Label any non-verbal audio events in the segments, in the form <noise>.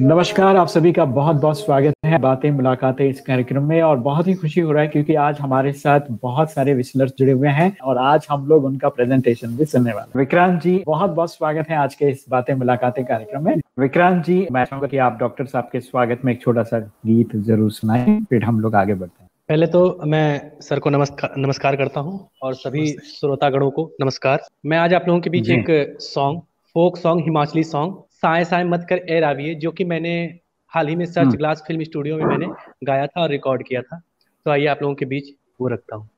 नमस्कार आप सभी का बहुत बहुत स्वागत है बातें मुलाकातें इस कार्यक्रम में और बहुत ही खुशी हो रहा है क्योंकि आज हमारे साथ बहुत सारे विस्लर्स जुड़े हुए हैं और आज हम लोग उनका प्रेजेंटेशन भी सुनने वाले विक्रांत जी बहुत बहुत स्वागत है आज के इस बातें मुलाकातें कार्यक्रम में। विक्रांत जी मैं चाहूँगा कि आप डॉक्टर साहब के स्वागत में एक छोटा सा गीत ज़रूर सुनाए फिर हम लोग आगे बढ़ते हैं। पहले तो मैं सर को नमस्कार नमस्कार करता हूँ और सभी श्रोतागणों को नमस्कार। मैं आज आप लोगों के बीच एक song folk song Himachali song साए साए मत कर ए राविए जो कि मैंने हाल ही में सर्च ग्लास फ़िल्म स्टूडियो में मैंने गाया था और रिकॉर्ड किया था तो आइए आप लोगों के बीच वो रखता हूँ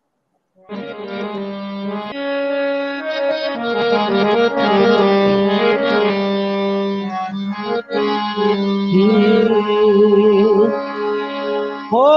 हो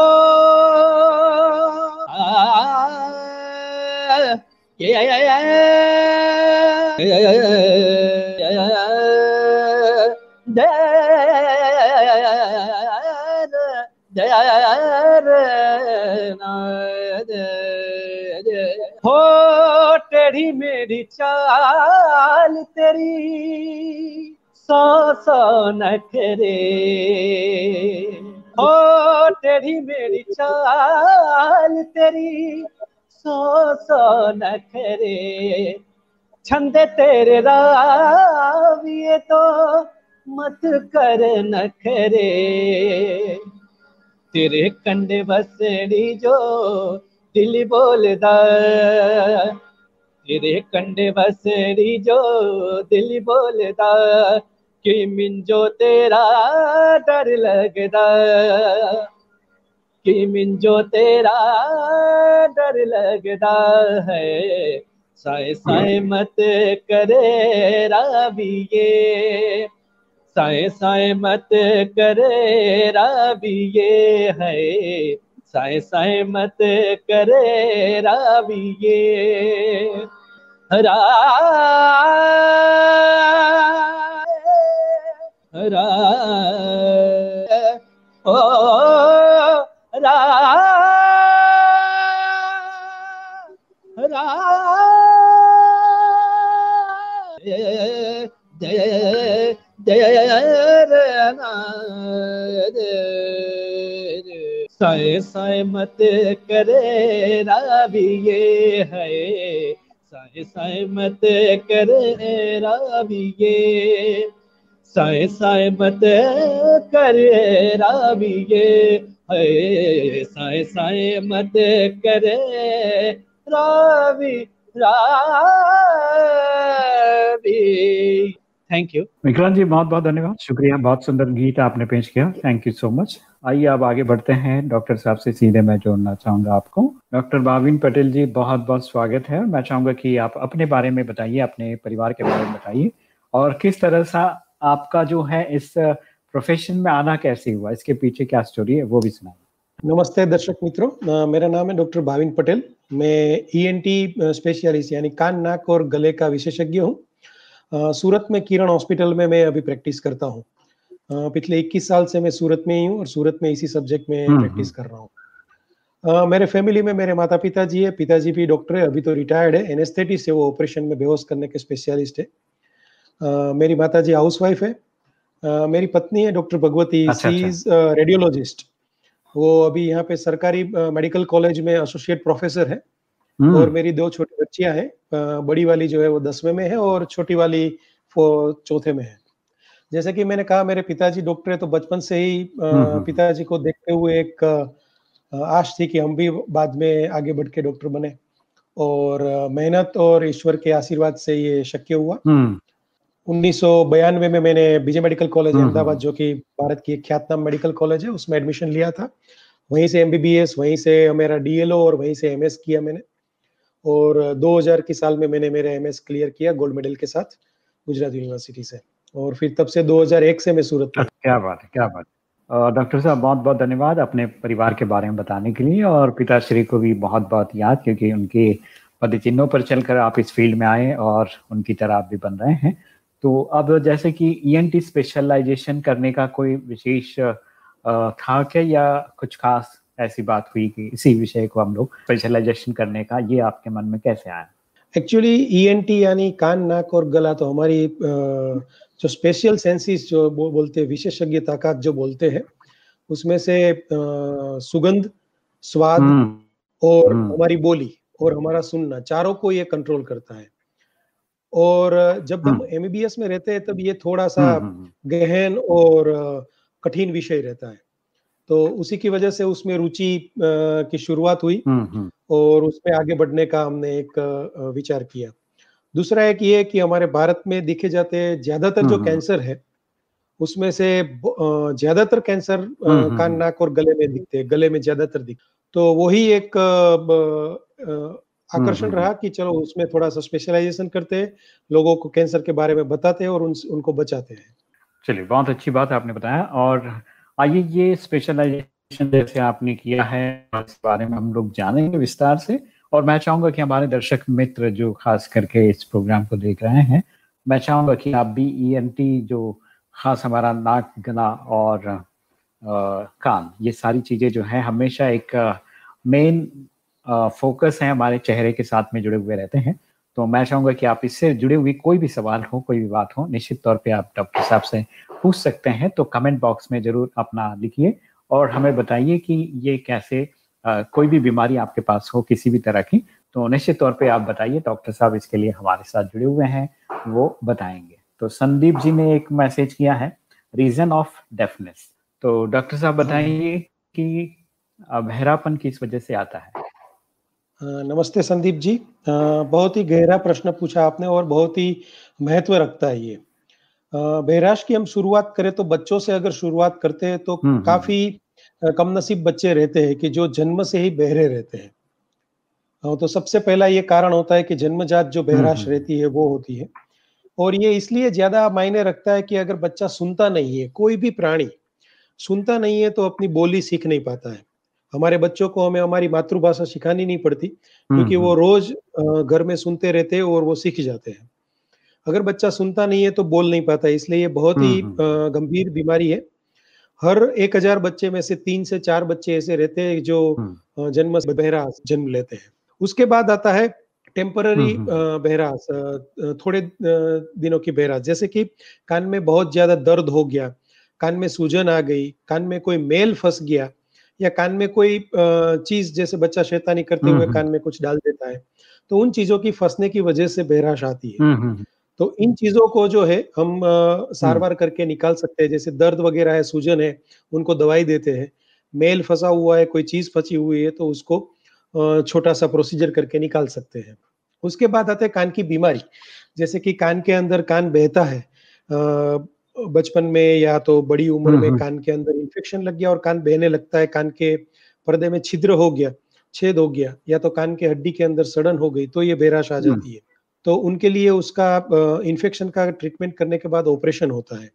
हो टेढ़ी मेरी चाल तेरी, सौ सौ नखरे हो टेढ़ी मेरी चाल तेरी, सौ सौ नखरे छंदे तेरे राविए तो मत कर नखरे तेरे कंडे बसड़ी जो दिल बोलदा तेरे कंडे बसरी जो दिल बोलदा कि मिंजो तेरा डर लगदा। कि मिंजो तेरा डर लगदा है, साए साए मत करे राबिये साए साए मत करे राबिये है साए साए मत करे राबिये रा रा ओ रा रा जय साए साए मत करे राबिये है। साए साए मत करे राबिये साए साए मत करे राबिये है। साए साए मत करे रावी राबी थैंक यू विक्रांत जी बहुत बहुत धन्यवाद। शुक्रिया, बहुत सुंदर गीत आपने पेश किया। थैंक यू सो मच आइए अब आगे बढ़ते हैं। डॉक्टर साहब से सीधे मैं जोड़ना चाहूँगा आपको। डॉक्टर बाविन पटेल जी, बहुत बहुत स्वागत है मैं चाहूँगा कि आप अपने बारे में बताइए, अपने परिवार के बारे में बताइए। और किस तरह सा आपका जो है इस प्रोफेशन में आना कैसे हुआ? इसके पीछे क्या स्टोरी है, वो भी सुनाइए। नमस्ते दर्शक मित्रों। मेरा नाम है डॉक्टर भाविन पटेल। मैं ईएनटी स्पेशलिस्ट यानी कान, नाक और गले का विशेषज्ञ हूँ। सूरत में किरण हॉस्पिटल में मैं अभी प्रैक्टिस करता हूँ। पिछले 21 साल से मैं सूरत में ही हूँ और सूरत में इसी सब्जेक्ट में प्रैक्टिस कर रहा हूँ। मेरे फैमिली में मेरे माता पिता जी है पिताजी भी डॉक्टर है अभी तो रिटायर्ड है एनेस्थेटिस से वो ऑपरेशन में बेहोश करने के स्पेशलिस्ट है। मेरी माता जी हाउस वाइफ है मेरी पत्नी है doctor Bhagwati she is radiologist वो अभी यहाँ पे सरकारी मेडिकल कॉलेज में एसोसिएट प्रोफेसर है और मेरी दो छोटी बच्चियाँ हैं बड़ी वाली जो है वो दसवें में है और छोटी वाली चौथे में है। जैसे कि मैंने कहा मेरे पिताजी डॉक्टर है तो बचपन से ही पिताजी को देखते हुए एक आश थी कि हम भी बाद में आगे बढ़ के डॉक्टर बने। और मेहनत और ईश्वर के आशीर्वाद से ये शक्य हुआ। उन्नीस में मैंने बीजे मेडिकल कॉलेज अहमदाबाद जो कि भारत की एक ख्यातनाम मेडिकल कॉलेज है उसमें एडमिशन लिया था। वहीं से एमबीबीएस वहीं से मेरा डीएलओ और वहीं से एमएस किया मैंने। और 2000 के साल में मैंने मेरा एमएस क्लियर किया गोल्ड मेडल के साथ गुजरात यूनिवर्सिटी से। और फिर तब से 2001 से मैं सूरत में क्या बात है, क्या बात डॉक्टर साहब, बहुत बहुत धन्यवाद अपने परिवार के बारे में बताने के लिए और पिताश्री को भी बहुत बहुत याद क्योंकि उनके पद चिन्हों पर चलकर आप इस फ़ील्ड में आए और उनकी तरह आप भी बन रहे हैं। तो अब जैसे कि ई स्पेशलाइजेशन करने का कोई विशेष था क्या या कुछ खास ऐसी बात हुई कि इसी विषय को हम लोग स्पेशलाइजेशन करने का, ये आपके मन में कैसे आया? एक्चुअली ईएनटी e यानी कान नाक और गला तो हमारी जो स्पेशल सेंसिस जो बोलते हैं विशेषज्ञ ताकत जो बोलते हैं उसमें से सुगंध स्वाद हम्म। और हम्म। हमारी बोली और हमारा सुनना चारों को ये कंट्रोल करता है और जब हम एमबीबीएस में रहते हैं तब ये थोड़ा सा गहन और कठिन विषय रहता है तो उसी की वजह से उसमें रुचि की शुरुआत हुई और उसमें आगे बढ़ने का हमने एक विचार किया। दूसरा एक ये कि हमारे भारत में दिखे जाते ज़्यादातर जो कैंसर है उसमें से ज़्यादातर कैंसर कान नाक और गले में दिखते हैं गले में ज़्यादातर दिख तो वही एक आकर्षण रहा कि चलो उसमें थोड़ा सा स्पेशलाइजेशन करते हैं लोगों को कैंसर के बारे में बताते हैं और उन, उनको बचाते हैं। चलिए बहुत अच्छी बात आपने बताया और आइए ये स्पेशलाइजेशन जैसे आपने किया है इस बारे में हम लोग जानेंगे विस्तार से। और मैं चाहूँगा कि हमारे दर्शक मित्र जो खास करके इस प्रोग्राम को देख रहे हैं मैं चाहूँगा कि आप भी ई e जो खास हमारा नाक गला और आ, कान ये सारी चीज़ें जो है हमेशा एक मेन फोकस है हमारे चेहरे के साथ में जुड़े हुए रहते हैं। तो मैं चाहूँगा कि आप इससे जुड़े हुए कोई भी सवाल हो कोई भी बात हो निश्चित तौर पे आप डॉक्टर साहब से पूछ सकते हैं तो कमेंट बॉक्स में ज़रूर अपना लिखिए और हमें बताइए कि ये कैसे आ, कोई भी बीमारी आपके पास हो किसी भी तरह की तो निश्चित तौर पे आप बताइए डॉक्टर साहब इसके लिए हमारे साथ जुड़े हुए हैं वो बताएँगे। तो संदीप जी ने एक मैसेज किया है रीजन ऑफ़ डेफनेस तो डॉक्टर साहब बताइए कि बहरापन किस वजह से आता है? नमस्ते संदीप जी। बहुत ही गहरा प्रश्न पूछा आपने और बहुत ही महत्व रखता है ये। बहराश की हम शुरुआत करें तो बच्चों से अगर शुरुआत करते हैं तो हम्म, हम्म, काफ़ी कम नसीब बच्चे रहते हैं कि जो जन्म से ही बहरे रहते हैं। तो सबसे पहला ये कारण होता है कि जन्मजात जो बहराश हम्म, रहती है वो होती है। और ये इसलिए ज़्यादा मायने रखता है कि अगर बच्चा सुनता नहीं है कोई भी प्राणी सुनता नहीं है तो अपनी बोली सीख नहीं पाता है। हमारे बच्चों को हमें हमारी मातृभाषा सिखानी नहीं पड़ती क्योंकि वो रोज घर में सुनते रहते हैं और वो सीख जाते हैं। अगर बच्चा सुनता नहीं है तो बोल नहीं पाता इसलिए ये बहुत ही गंभीर बीमारी है। हर एक हज़ार बच्चे में से तीन से चार बच्चे ऐसे रहते हैं जो जन्म बहरा जन्म लेते हैं। उसके बाद आता है टेम्पररी बहरास थोड़े दिनों की बहरास जैसे कि कान में बहुत ज़्यादा दर्द हो गया कान में सूजन आ गई कान में कोई मेल फंस गया या कान में कोई चीज़ जैसे बच्चा शैतानी करते हुए कान में कुछ डाल देता है तो उन चीज़ों की फंसने की वजह से बहराश आती है। तो इन चीज़ों को जो है हम सारवार करके निकाल सकते हैं। जैसे दर्द वगैरह है सूजन है उनको दवाई देते हैं। मेल फंसा हुआ है कोई चीज़ फंसी हुई है तो उसको छोटा सा प्रोसीजर करके निकाल सकते हैं। उसके बाद आते हैं कान की बीमारी। जैसे कि कान के अंदर कान बहता है बचपन में या तो बड़ी उम्र में हम्म, हम्म। कान के अंदर इन्फेक्शन लग गया और कान बहने लगता है कान के पर्दे में छिद्र हो गया छेद हो गया या तो कान के हड्डी के अंदर सड़न हो गई तो ये बेराश आ हम्म। जाती है। तो उनके लिए उसका इन्फेक्शन का ट्रीटमेंट करने के बाद ऑपरेशन होता है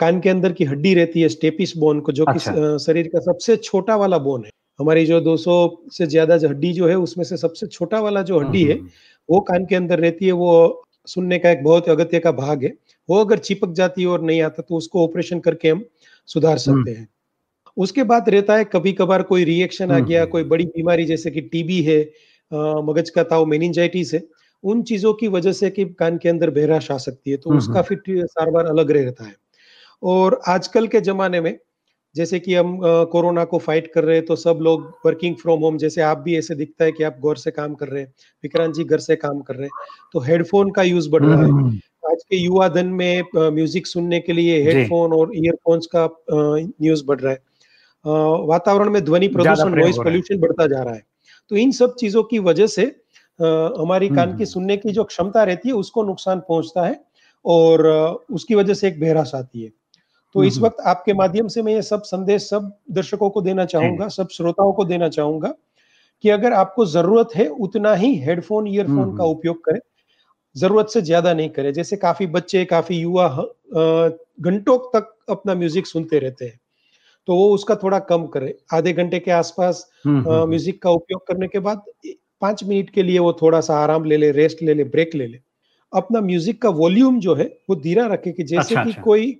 कान के अंदर की हड्डी रहती है स्टेपिस बोन को जो अच्छा। कि शरीर का सबसे छोटा वाला बोन है हमारी जो 200 से ज़्यादा हड्डी जो है उसमें से सबसे छोटा वाला जो हड्डी है वो कान के अंदर रहती है वो सुनने का एक बहुत अगत्य का भाग है वो अगर चिपक जाती है और नहीं आता तो उसको ऑपरेशन करके हम सुधार हम्म। सकते हैं उसके बाद रहता है कभी कभार कोई रिएक्शन आ गया हम्म। कोई बड़ी बीमारी जैसे कि टीबी है मगज का ताव मेनिंजाइटिस है उन चीज़ों की वजह से कि कान के अंदर बहराश आ सकती है तो हम्म, उसका फिर सारवार अलग रहता है। और आजकल के जमाने में जैसे कि हम कोरोना को फाइट कर रहे हैं तो सब लोग वर्किंग फ्रॉम होम जैसे आप भी ऐसे दिखता है कि आप घर से काम कर रहे हैं विक्रांत जी घर से काम कर रहे हैं तो हेडफोन का यूज़ बढ़ रहा है। आज के युवा धन में म्यूज़िक सुनने के लिए हेडफोन और ईयरफोन्स का यूज़ बढ़ रहा है। वातावरण में ध्वनि प्रदूषण नॉइस पोल्यूशन बढ़ता जा रहा है। तो इन सब चीज़ों की वजह से हमारी कान की हम्म। सुनने की जो क्षमता रहती है उसको नुकसान पहुँचता है और उसकी वजह से एक बहरास आती है। तो इस वक्त आपके माध्यम से मैं ये सब संदेश सब दर्शकों को देना चाहूँगा सब श्रोताओं को देना चाहूँगा कि अगर आपको ज़रूरत है उतना ही हेडफोन ईयरफोन का उपयोग करें। ज़रूरत से ज़्यादा नहीं करें। जैसे काफ़ी बच्चे काफ़ी युवा घंटों तक अपना म्यूज़िक सुनते रहते हैं तो वो उसका थोड़ा कम करे। आधे घंटे के आसपास म्यूज़िक का उपयोग करने के बाद पाँच मिनट के लिए वो थोड़ा सा आराम ले ले रेस्ट ले ले ब्रेक ले ले। अपना म्यूज़िक का वॉल्यूम जो है वो धीरा रखे कि जैसे अच्छा, कि अच्छा। कोई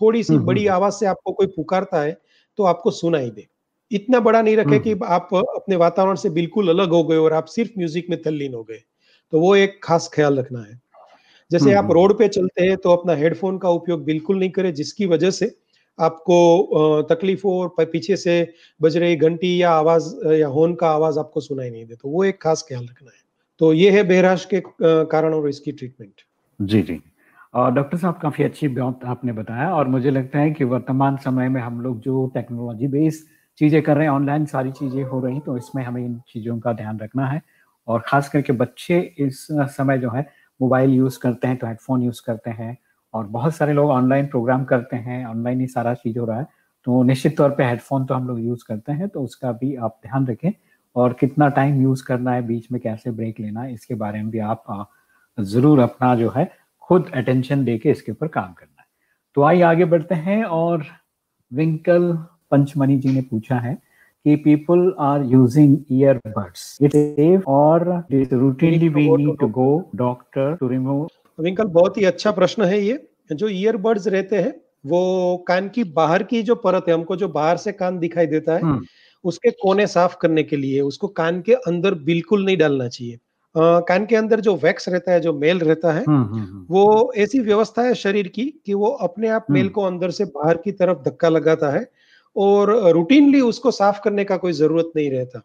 थोड़ी सी बड़ी आवाज़ से आपको कोई पुकारता है तो आपको सुनाई दे। इतना बड़ा नहीं रखे कि आप अपने वातावरण से बिल्कुल अलग हो गए और आप सिर्फ़ म्यूज़िक में तल्लीन हो गए। तो वो एक खास ख्याल रखना है। जैसे आप रोड पे चलते हैं तो अपना हेडफोन का उपयोग बिल्कुल नहीं करें जिसकी वजह से आपको तकलीफ़ हो और पीछे से बज रही घंटी या आवाज़ या होन का आवाज़ आपको सुनाई नहीं दे तो वो एक खास ख्याल रखना है। तो ये है बेहराश के कारण और इसकी ट्रीटमेंट। जी जी। डॉक्टर साहब, काफ़ी अच्छी बात आपने बताया और मुझे लगता है कि वर्तमान समय में हम लोग जो टेक्नोलॉजी बेस्ड चीज़ें कर रहे हैं, ऑनलाइन सारी चीज़ें हो रही तो इसमें हमें इन चीज़ों का ध्यान रखना है और ख़ास करके बच्चे इस समय जो है, मोबाइल यूज़ करते हैं तो हेडफोन यूज़ करते हैं और बहुत सारे लोग ऑनलाइन प्रोग्राम करते हैं ऑनलाइन ही सारा चीज़ हो रहा है तो निश्चित तौर पे हेडफोन तो हम लोग यूज़ करते हैं तो उसका भी आप ध्यान रखें और कितना टाइम यूज़ करना है, बीच में कैसे ब्रेक लेना है, इसके बारे में भी आप ज़रूर अपना जो है, खुद अटेंशन दे के इसके ऊपर काम करना है तो आइए आगे बढ़ते हैं और विंकल पंचमणि जी ने पूछा है कि people are using earbuds. It's safe or routinely we need to go doctor to remove. विंकल बहुत ही अच्छा प्रश्न है ये। जो ईयरबड्स रहते हैं वो कान की बाहर की जो परत है हमको जो बाहर से कान दिखाई देता है हम्म। उसके कोने साफ़ करने के लिए उसको कान के अंदर बिल्कुल नहीं डालना चाहिए। आ, कान के अंदर जो वैक्स रहता है जो मेल रहता है हम्म, हम्म, वो ऐसी व्यवस्था है शरीर की कि वो अपने आप मेल को अंदर से बाहर की तरफ़ धक्का लगाता है और रूटीनली उसको साफ़ करने का कोई ज़रूरत नहीं रहता।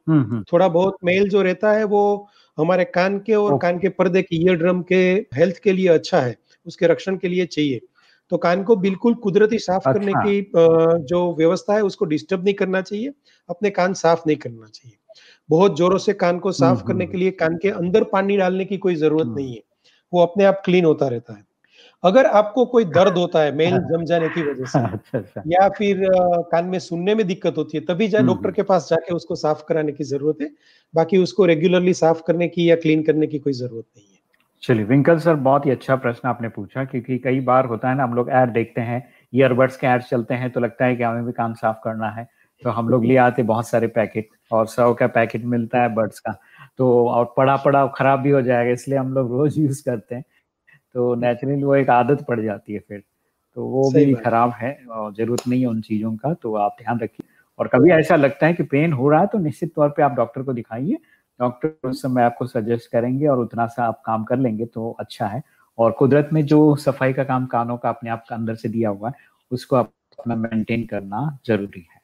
थोड़ा बहुत मेल जो रहता है वो हमारे कान के और कान के पर्दे के ईयर ड्रम के हेल्थ के लिए अच्छा है उसके रक्षण के लिए चाहिए। तो कान को बिल्कुल कुदरती साफ़ अच्छा। करने की जो व्यवस्था है उसको डिस्टर्ब नहीं करना चाहिए अपने कान साफ़ नहीं करना चाहिए। बहुत जोरों से कान को साफ़ हम्म, करने के लिए कान के अंदर पानी डालने की कोई ज़रूरत नहीं है। वो अपने आप क्लीन होता रहता है। अगर आपको कोई दर्द <laughs> होता है मेल जम जाने की वजह से अच्छा, अच्छा। या फिर कान में सुनने में दिक्कत होती है तभी जाए डॉक्टर के पास जाके उसको साफ़ कराने की ज़रूरत है। बाकी उसको रेगुलरली साफ़ करने की या क्लीन करने की कोई ज़रूरत नहीं है। चलिए विंकल सर बहुत ही अच्छा प्रश्न आपने पूछा क्योंकि कई बार होता है ना हम लोग ऐड देखते हैं ईयरबड्स के ऐड चलते हैं तो लगता है कि हमें भी कान साफ़ करना है। तो हम लोग ले आते बहुत सारे पैकेट और सौ का पैकेट मिलता है बर्ड्स का तो और पड़ा पड़ा खराब भी हो जाएगा इसलिए हम लोग रोज यूज़ करते हैं। तो नेचुरली वो एक आदत पड़ जाती है फिर। तो वो भी खराब है और ज़रूरत नहीं है उन चीज़ों का तो आप ध्यान रखिए। और कभी ऐसा लगता है कि पेन हो रहा है तो निश्चित तौर पे आप डॉक्टर को दिखाइए। डॉक्टर उस समय आपको सजेस्ट करेंगे और उतना सा आप काम कर लेंगे तो अच्छा है। और कुदरत में जो सफ़ाई का काम कानों का अपने आप का अंदर से दिया हुआ है उसको अपना मेंटेन करना ज़रूरी है।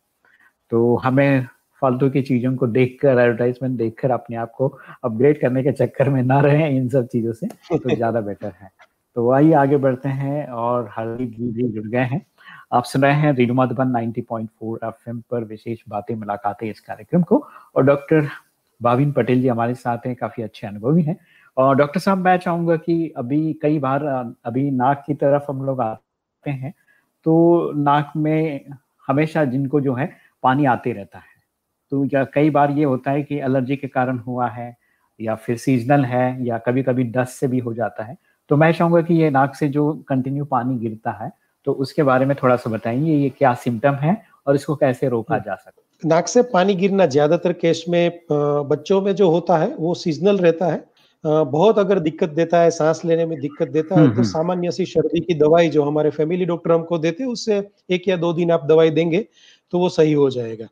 तो हमें फालतू की चीज़ों को देखकर एडवर्टाइजमेंट देखकर अपने आप को अपग्रेड करने के चक्कर में ना रहे इन सब चीज़ों से तो <laughs> ज़्यादा बेटर है। तो आइए आगे बढ़ते हैं और हरदीप जी भी जुड़ गए हैं। आप सुन रहे हैं रेडियो मधुबन 90.4 एफएम पर विशेष बातें, मुलाकातें इस कार्यक्रम को। और डॉक्टर भाविन पटेल जी हमारे साथ हैं, काफ़ी अच्छे अनुभवी हैं। और डॉक्टर साहब, मैं चाहूँगा कि अभी कई बार, अभी नाक की तरफ़ हम लोग आते हैं तो नाक में हमेशा जिनको जो है पानी आते रहता है। तो या कई बार ये होता है कि एलर्जी के कारण हुआ है या फिर सीजनल है या कभी कभी डस्ट से भी हो जाता है तो मैं चाहूँगा कि ये नाक से जो कंटिन्यू पानी गिरता है तो उसके बारे में थोड़ा सा बताइए ये क्या सिम्टम है और इसको कैसे रोका जा सकता है। नाक से पानी गिरना ज़्यादातर केस में बच्चों में जो होता है वो सीजनल रहता है। बहुत अगर दिक्कत देता है सांस लेने में दिक्कत देता है हम्म, तो हम्म। सामान्य सी सर्दी की दवाई जो हमारे फैमिली डॉक्टर हमको देते हैं उससे एक या दो दिन आप दवाई देंगे तो वो सही हो जाएगा।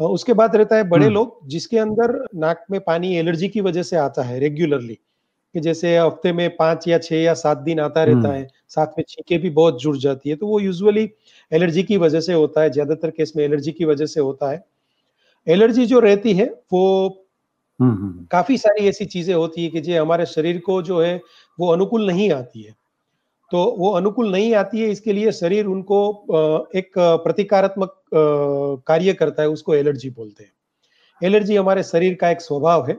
उसके बाद रहता है बड़े हम्म। लोग जिसके अंदर नाक में पानी एलर्जी की वजह से आता है रेगुलरली कि जैसे हफ़्ते में पाँच या छह या सात दिन आता रहता हम्म। है साथ में छीके भी बहुत जुड़ जाती है तो वो यूजुअली एलर्जी की वजह से होता है ज़्यादातर केस में एलर्जी की वजह से होता है। एलर्जी जो रहती है वो हम्म, काफ़ी सारी ऐसी चीज़ें होती है कि जो हमारे शरीर को जो है वो अनुकूल नहीं आती है। तो वो अनुकूल नहीं आती है इसके लिए शरीर उनको एक प्रतिकारात्मक कार्य करता है उसको एलर्जी बोलते हैं। एलर्जी हमारे शरीर का एक स्वभाव है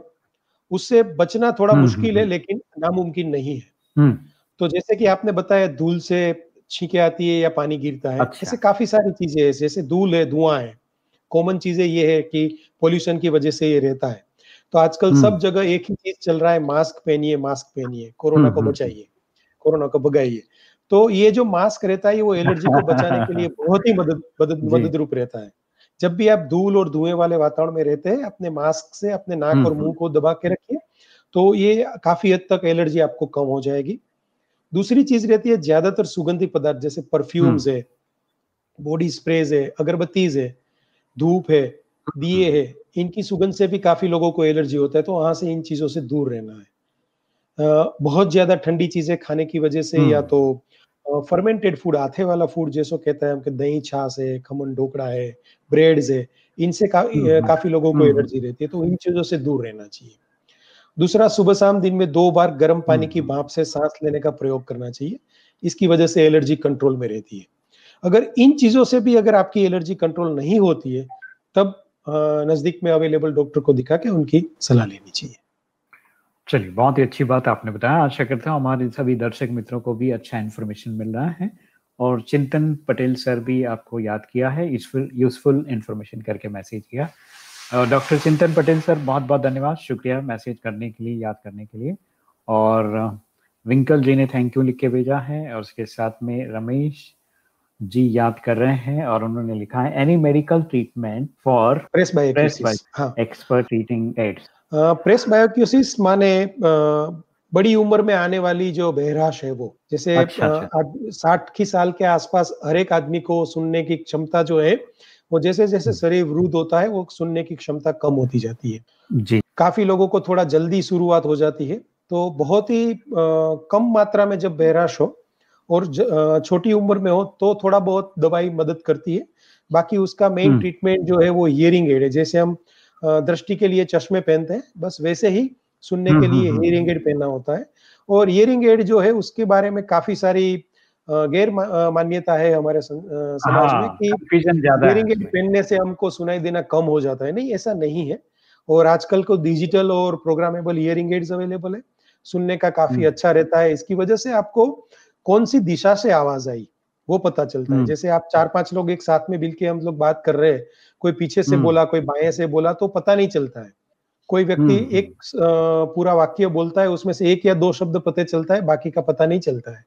उससे बचना थोड़ा हम्म, मुश्किल है हम्म, लेकिन नामुमकिन नहीं है। हम्म। तो जैसे कि आपने बताया धूल से छींके आती है या पानी गिरता है अच्छा। ऐसे काफ़ी सारी चीज़ें है जैसे धूल है धुआँ है। कॉमन चीज़ें ये है कि पोल्यूशन की वजह से ये रहता है। तो आजकल सब जगह एक ही चीज़ चल रहा है मास्क पहनिए मास्क पहनिए कोरोना को बचाइए कोरोना को भगाइए। तो ये जो मास्क रहता है वो एलर्जी को बचाने के लिए <laughs> बहुत ही मदद मदद मदद रूप रहता है। जब भी आप धूल और धुएँ वाले वातावरण में रहते हैं अपने मास्क से अपने नाक और हम्म, मुँह को दबा के रखिए तो ये काफ़ी हद तक एलर्जी आपको कम हो जाएगी। दूसरी चीज़ रहती है ज़्यादातर सुगंधी पदार्थ जैसे परफ्यूम्स हम्म। है बॉडी स्प्रेज है अगरबत्तीज है धूप है दिए है इनकी सुगंध से भी काफ़ी लोगों को एलर्जी होता है तो वहाँ से इन चीज़ों से दूर रहना है। बहुत ज़्यादा ठंडी चीज़ें खाने की वजह से या तो फर्मेंटेड फ़ूड आथे वाला फ़ूड जैसो कहते हैं हम दही छाछ है खमन ढोकड़ा है ब्रेड है इनसे का, काफ़ी लोगों को एलर्जी रहती है तो इन चीज़ों से दूर रहना चाहिए। दूसरा सुबह शाम दिन में दो बार गर्म पानी की भाप से सांस लेने का प्रयोग करना चाहिए इसकी वजह से एलर्जी कंट्रोल में रहती है। अगर इन चीज़ों से भी अगर आपकी एलर्जी कंट्रोल नहीं होती है तब नज़दीक में अवेलेबल डॉक्टर को दिखा के उनकी सलाह लेनी चाहिए। चलिए बहुत ही अच्छी बात आपने बताया। आशा करता हूँ हमारे सभी दर्शक मित्रों को भी अच्छा इन्फॉर्मेशन मिल रहा है। और चिंतन पटेल सर भी आपको याद किया है यूजफुल यूजफुल इन्फॉर्मेशन करके मैसेज किया। डॉक्टर चिंतन पटेल सर बहुत बहुत धन्यवाद। शुक्रिया मैसेज करने के लिए याद करने के लिए। और विंकल जी ने थैंक यू लिख के भेजा है और उसके साथ में रमेश जी याद कर रहे हैं और उन्होंने लिखा है any medical treatment for expert treating aids presbycusis माने बड़ी उम्र में आने वाली जो बहराश है वो जैसे अच्छा, अच्छा। साठ की साल के आसपास हर एक आदमी को सुनने की क्षमता जो है वो जैसे जैसे हम्म। शरीर वृद्ध होता है वो सुनने की क्षमता कम होती जाती है जी काफ़ी लोगों को थोड़ा जल्दी शुरुआत हो जाती है तो बहुत ही आ, कम मात्रा में जब बहराश हो और छोटी उम्र में हो तो थोड़ा बहुत दवाई मदद करती है बाकी उसका मेन ट्रीटमेंट हम्म। जो है वो हियरिंग एड है जैसे हम दृष्टि के लिए चश्मे पहनते हैं। बस वैसे ही सुनने के लिए हियरिंग एड पहनना होता है। और हियरिंग एड जो है उसके बारे में काफ़ी सारी गैर मान्यता है हमारे समाज हाँ, में कि हियरिंग एड पहनने से हमको सुनाई देना कम हो जाता है। नहीं ऐसा नहीं है। और आजकल को डिजिटल और प्रोग्रामेबल हियरिंग एड्स अवेलेबल है। सुनने का काफ़ी हम्म। अच्छा रहता है। इसकी वजह से आपको कौन सी दिशा से आवाज़ आई वो पता चलता है। हम्म। जैसे आप चार पाँच लोग एक साथ में मिल के हम लोग बात कर रहे हैं कोई पीछे से हम्म। बोला कोई बाएँ से बोला तो पता नहीं चलता है। कोई व्यक्ति हम्म, एक पूरा वाक्य बोलता है उसमें से एक या दो शब्द पता चलता है बाकी का पता नहीं चलता है।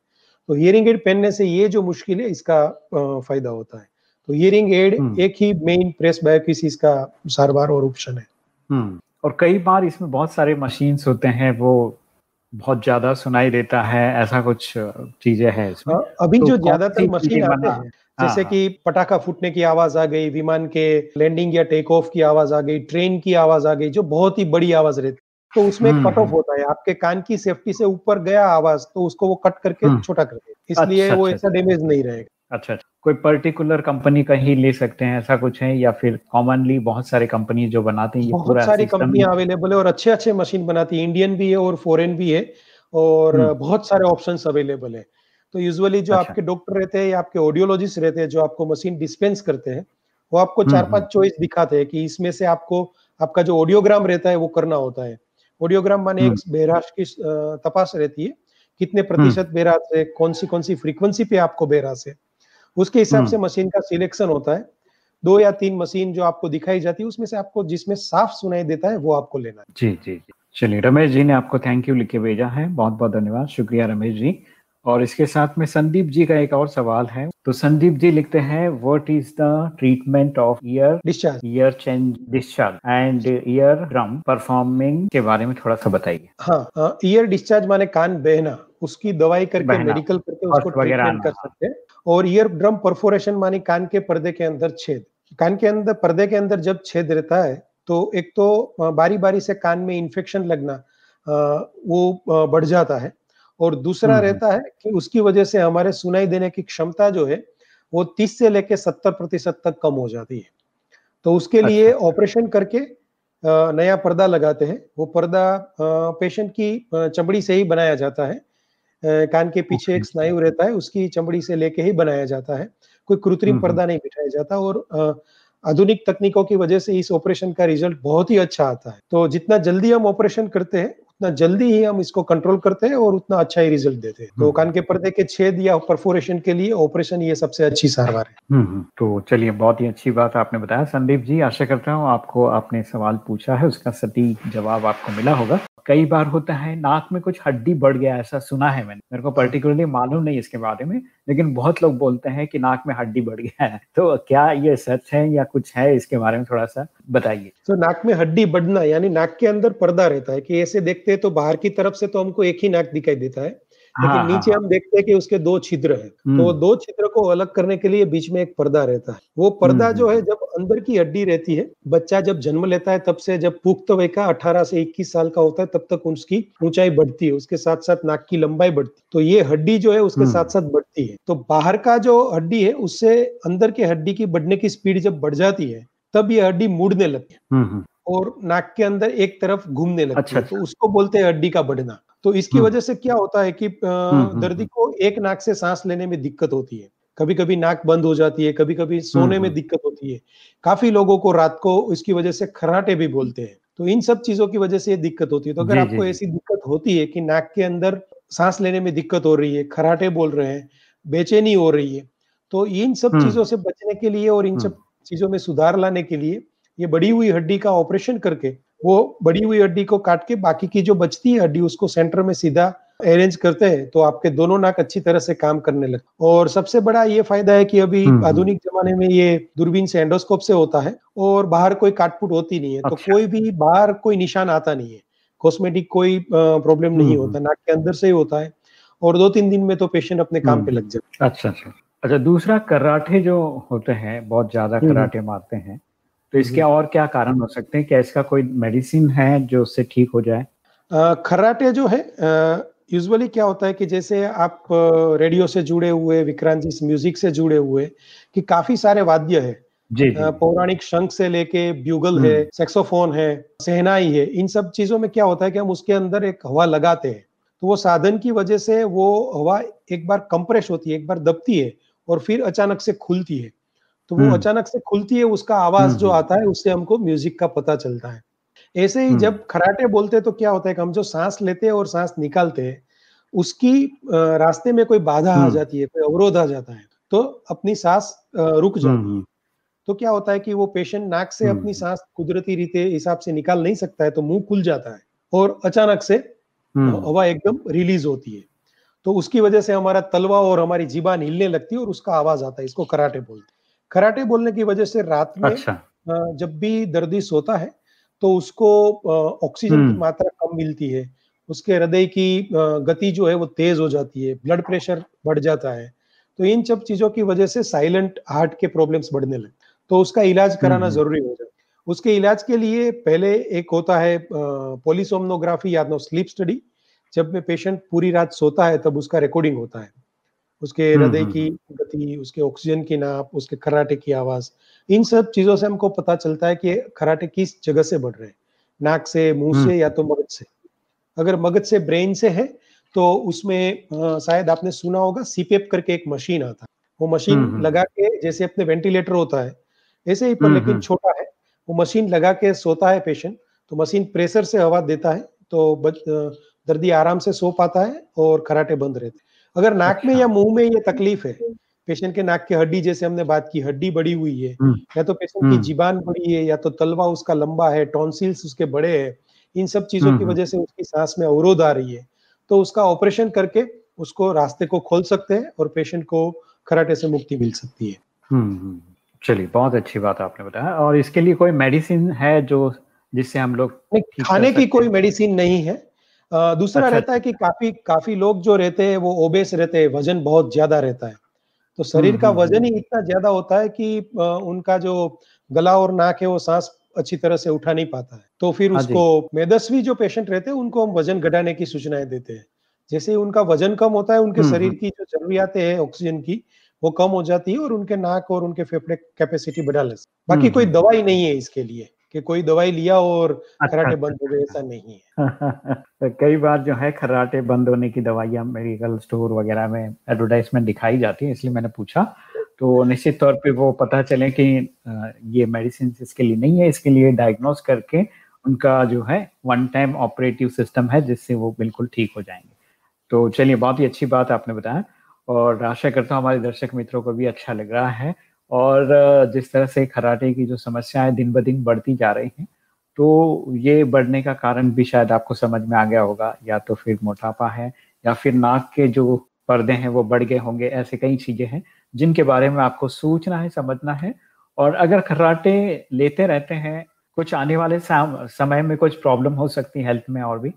तो हियरिंग एड पहनने से ये जो मुश्किल है इसका फ़ायदा होता है। तो हियरिंग एड एक ही मेन प्रेस बायोकिसिस का सारवार और ऑप्शन है। और कई बार इसमें बहुत सारे मशीन्स होते हैं वो बहुत ज़्यादा सुनाई देता है ऐसा कुछ चीज़ें हैं इसमें। अभी तो जो ज़्यादातर मशीन आते हैं जैसे हाँ, कि पटाखा फूटने की आवाज़ आ गई विमान के लैंडिंग या टेक ऑफ़ की आवाज़ आ गई ट्रेन की आवाज़ आ गई जो बहुत ही बड़ी आवाज़ रहती तो उसमें कट ऑफ़ हम्म। होता है आपके कान की सेफ्टी से ऊपर गया आवाज़ तो उसको वो कट करके हम्म। छोटा कर दे इसलिए अच्छा, वो अच्छा, ऐसा डैमेज नहीं रहेगा। अच्छा, अच्छा। कोई पर्टिकुलर कंपनी का ही ले सकते हैं ऐसा कुछ है? या फिर कॉमनली बहुत सारे कंपनी जो बनाते हैं बहुत सारी कंपनियाँ अवेलेबल है और अच्छे अच्छे मशीन बनाती है इंडियन भी है और फॉरेन भी है और हम्म। बहुत सारे ऑप्शंस अवेलेबल है। तो यूजुअली जो अच्छा। आपके डॉक्टर रहते हैं या आपके ऑडियोलॉजिस्ट रहते हैं जो आपको मशीन डिस्पेंस करते हैं वो आपको हम्म, चार हम्म। पाँच चॉइस दिखाते हैं कि इसमें से आपको आपका जो ऑडियोग्राम रहता है वो करना होता है। ऑडियोग्राम माने एक बेराश की तपास रहती है कितने प्रतिशत बेरास है कौन सी कौन सी फ्रीक्वेंसी पे आपको बेरास है। उसके हिसाब से मशीन का सिलेक्शन होता है। दो या तीन मशीन जो आपको दिखाई जाती है उसमें से आपको जिसमें साफ़ सुनाई देता है वो आपको लेना है। जी जी जी। चलिए रमेश जी ने आपको थैंक यू लिख के भेजा है। बहुत बहुत धन्यवाद। शुक्रिया रमेश जी। और इसके साथ में संदीप जी का एक और सवाल है। तो संदीप जी लिखते हैं what is the treatment of ear discharge ear change discharge and ear drum performing के बारे में थोड़ा सा बताइए। हाँ ईयर डिस्चार्ज माने कान बहना उसकी दवाई करके मेडिकल करके उसको ट्रीटमेंट कर सकते हैं। और ईयर ड्रम परफोरेशन मानी कान के पर्दे के अंदर छेद। कान के अंदर पर्दे के अंदर जब छेद रहता है तो एक तो बारी बारी से कान में इन्फेक्शन लगना वो बढ़ जाता है। और दूसरा हम्म, हम्म। रहता है कि उसकी वजह से हमारे सुनाई देने की क्षमता जो है वो 30 से लेके 70 प्रतिशत तक कम हो जाती है। तो उसके अच्छा। लिए ऑपरेशन करके नया पर्दा लगाते हैं। वो पर्दा पेशेंट की चमड़ी से ही बनाया जाता है। कान के पीछे एक स्नायु रहता है उसकी चमड़ी से लेके ही बनाया जाता है। कोई कृत्रिम हम्म, पर्दा नहीं बिठाया जाता और आधुनिक तकनीकों की वजह से इस ऑपरेशन का रिज़ल्ट बहुत ही अच्छा आता है। तो जितना जल्दी हम ऑपरेशन करते हैं उतना जल्दी ही हम इसको कंट्रोल करते हैं और उतना अच्छा ही रिज़ल्ट देते हैं। तो हम्म। कान के पर्दे के छेद या परफोरेशन के लिए ऑपरेशन ये सबसे अच्छी सारवार है। हम्म, हम्म। तो चलिए बहुत ही अच्छी बात आपने बताया। संदीप जी आशा करता हूँ आपको आपने सवाल पूछा है उसका सटीक जवाब आपको मिला होगा। कई बार होता है नाक में कुछ हड्डी बढ़ गया ऐसा सुना है मैंने। मेरे को पर्टिकुलरली मालूम नहीं इसके बारे में लेकिन बहुत लोग बोलते हैं कि नाक में हड्डी बढ़ गया है। तो क्या ये सच है या कुछ है इसके बारे में थोड़ा सा बताइए। तो नाक में हड्डी बढ़ना यानी नाक के अंदर पर्दा रहता है कि ऐसे देखते हैं तो बाहर की तरफ़ से तो हमको एक ही नाक दिखाई देता है लेकिन हाँ, नीचे हाँ, हम देखते हैं कि उसके दो छिद्र हैं। तो दो छिद्र को अलग करने के लिए बीच में एक पर्दा रहता है। वो पर्दा जो है जब अंदर की हड्डी रहती है बच्चा जब जन्म लेता है तब से जब पुख्त वय का अठारह से इक्कीस साल का होता है तब तक उसकी ऊंचाई बढ़ती है उसके साथ साथ नाक की लंबाई बढ़ती है। तो ये हड्डी जो है उसके साथ साथ बढ़ती है। तो बाहर का जो हड्डी है उससे अंदर के हड्डी की बढ़ने की स्पीड जब बढ़ जाती है तब ये हड्डी मुड़ने लगती है। और नाक के अंदर एक तरफ़ घूमने लगती अच्छा, है तो अच्छा। उसको बोलते हैं हड्डी का बढ़ना। तो इसकी हम्म। वजह से क्या होता है कि हम्म, हम्म, दर्दी को एक नाक से सांस लेने में दिक्कत होती है। कभी कभी नाक बंद हो जाती है कभी कभी सोने में दिक्कत होती है। काफ़ी लोगों को रात को इसकी वजह से खराटे भी बोलते हैं। तो इन सब चीज़ों की वजह से ये दिक्कत होती है। तो अगर आपको ऐसी दिक्कत होती है कि नाक के अंदर सांस लेने में दिक्कत हो रही है खराटे बोल रहे हैं बेचैनी हो रही है तो इन सब चीज़ों से बचने के लिए और इन सब चीज़ों में सुधार लाने के लिए ये बड़ी हुई हड्डी का ऑपरेशन करके वो बड़ी हुई हड्डी को काट के बाकी की जो बचती है हड्डी उसको सेंटर में सीधा अरेंज करते हैं तो आपके दोनों नाक अच्छी तरह से काम करने लगते और सबसे बड़ा ये फ़ायदा है कि अभी हम्म, हम्म। आधुनिक जमाने में ये दूरबीन से एंडोस्कोप से होता है और बाहर कोई काटपुट होती नहीं है तो अच्छा। तो कोई भी बाहर कोई निशान आता नहीं है। कॉस्मेटिक कोई प्रॉब्लम नहीं हम्म, होता नाक के अंदर से ही होता है और दो तीन दिन में तो पेशेंट अपने काम पे लग जाता अच्छा अच्छा। अच्छा दूसरा कराटे जो होते हैं बहुत ज़्यादा कराटे मारते हैं तो इसके और क्या कारण हो सकते हैं? क्या इसका कोई मेडिसिन है जो उससे ठीक हो जाए? खर्राटे जो है यूजुअली क्या होता है कि जैसे आप रेडियो से जुड़े हुए विक्रांत जी म्यूज़िक से जुड़े हुए कि काफ़ी सारे वाद्य है। जी, जी। पौराणिक शंख से लेके ब्यूगल है सेक्सोफोन है सहनाई है इन सब चीज़ों में क्या होता है कि हम उसके अंदर एक हवा लगाते हैं। तो वो साधन की वजह से वो हवा एक बार कंप्रेस होती है एक बार दबती है और फिर अचानक से खुलती है। तो वो हम्म। अचानक से खुलती है उसका आवाज़ जो हम्म, आता है उससे हमको म्यूज़िक का पता चलता है। ऐसे ही हम्म। जब खराटे बोलते हैं तो क्या होता है कि हम जो सांस लेते हैं और सांस निकालते हैं उसकी रास्ते में कोई बाधा आ जाती है कोई अवरोध आ जाता है तो अपनी सांस रुक जाती है। तो क्या होता है कि वो पेशेंट नाक से अपनी सांस कुदरती रीते हिसाब से निकाल नहीं सकता है तो मुँह खुल जाता है और अचानक से हवा एकदम रिलीज़ होती है। तो उसकी वजह से हमारा तलवा और हमारी जीबान हिलने लगती है और उसका आवाज़ आता है इसको कराटे बोलते कराटे बोलने की वजह से रात में अच्छा। जब भी दर्दी सोता है तो उसको ऑक्सीजन की हम्म। मात्रा कम मिलती है उसके हृदय की गति जो है वो तेज हो जाती है ब्लड प्रेशर बढ़ जाता है तो इन सब चीज़ों की वजह से साइलेंट हार्ट के प्रॉब्लम्स बढ़ने लगे तो उसका इलाज कराना हम्म। ज़रूरी हो जाता है उसके इलाज के लिए पहले एक होता है पोलिसोमनोग्राफी या स्लीप स्टडी जब में पेशेंट पूरी रात सोता है तब उसका रिकॉर्डिंग होता है उसके हम्म, हृदय की गति उसके ऑक्सीजन की नाप उसके खराटे की आवाज़ इन सब चीज़ों से हमको पता चलता है कि खराटे किस जगह से बढ़ रहे हैं। नाक से मुँह से या तो मगज से। अगर मगज से ब्रेन से है तो उसमें शायद आपने सुना होगा सीपेप करके एक मशीन आता है। वो मशीन लगा के जैसे अपने वेंटिलेटर होता है ऐसे ही पर लेकिन छोटा है। वो मशीन लगा के सोता है पेशेंट तो मशीन प्रेशर से हवा देता है तो दर्दी आराम से सो पाता है और खराटे बंद रहते अगर नाक में या अच्छा। मुँह में ये तकलीफ़ है पेशेंट के नाक की हड्डी जैसे हमने बात की हड्डी बड़ी हुई है हम्म। या तो पेशेंट की हम्म। जीबान बड़ी है या तो तलवा उसका लंबा है टॉन्सिल्स उसके बड़े हैं इन सब चीज़ों की हम्म, वजह से उसकी सांस में अवरोध आ रही है तो उसका ऑपरेशन करके उसको रास्ते को खोल सकते हैं और पेशेंट को खराटे से मुक्ति मिल सकती है चलिए बहुत अच्छी बात आपने बताया और इसके लिए कोई मेडिसिन है जो जिससे हम लोग खाने की कोई मेडिसिन नहीं है दूसरा अच्छा, रहता है कि काफ़ी काफ़ी लोग जो रहते हैं वो ओबेस रहते हैं वज़न बहुत ज़्यादा रहता है। तो शरीर हम्म, का हम्म, वज़न ही हम्म। इतना ज़्यादा होता है कि उनका जो गला और नाक है वो सांस अच्छी तरह से उठा नहीं पाता है। तो फिर हाँ उसको मेदस्वी जो पेशेंट रहते हैं उनको हम वज़न घटाने की सूचनाएँ देते हैं। जैसे ही उनका वज़न कम होता है उनके शरीर की जो जरूरियातें हैं ऑक्सीजन की वो कम हो जाती है और उनके नाक और उनके फेफड़े कैपेसिटी बढ़ा ले बाकी कोई दवाई नहीं है इसके लिए। कि कोई दवाई लिया और अच्छा, खराटे अच्छा, बंद हो गए ऐसा नहीं है। तो कई बार जो है खराटे बंद होने की दवाइयाँ मेडिकल स्टोर वगैरह में एडवर्टाइजमेंट दिखाई जाती है इसलिए मैंने पूछा। तो निश्चित तौर पे वो पता चले कि ये मेडिसिन इसके लिए नहीं है इसके लिए डायग्नोस करके उनका जो है वन टाइम ऑपरेटिव सिस्टम है जिससे वो बिल्कुल ठीक हो जाएँगे। तो चलिए बहुत ही अच्छी बात आपने बताया और आशा करता हूँ हमारे दर्शक मित्रों को भी अच्छा लग रहा है। और जिस तरह से खराटे की जो समस्याएँ दिन ब दिन बढ़ती जा रही हैं तो ये बढ़ने का कारण भी शायद आपको समझ में आ गया होगा या तो फिर मोटापा है या फिर नाक के जो पर्दे हैं वो बढ़ गए होंगे ऐसे कई चीज़ें हैं जिनके बारे में आपको सोचना है समझना है और अगर खर्राटे लेते रहते हैं कुछ आने वाले समय में कुछ प्रॉब्लम हो सकती है हेल्थ में और भी?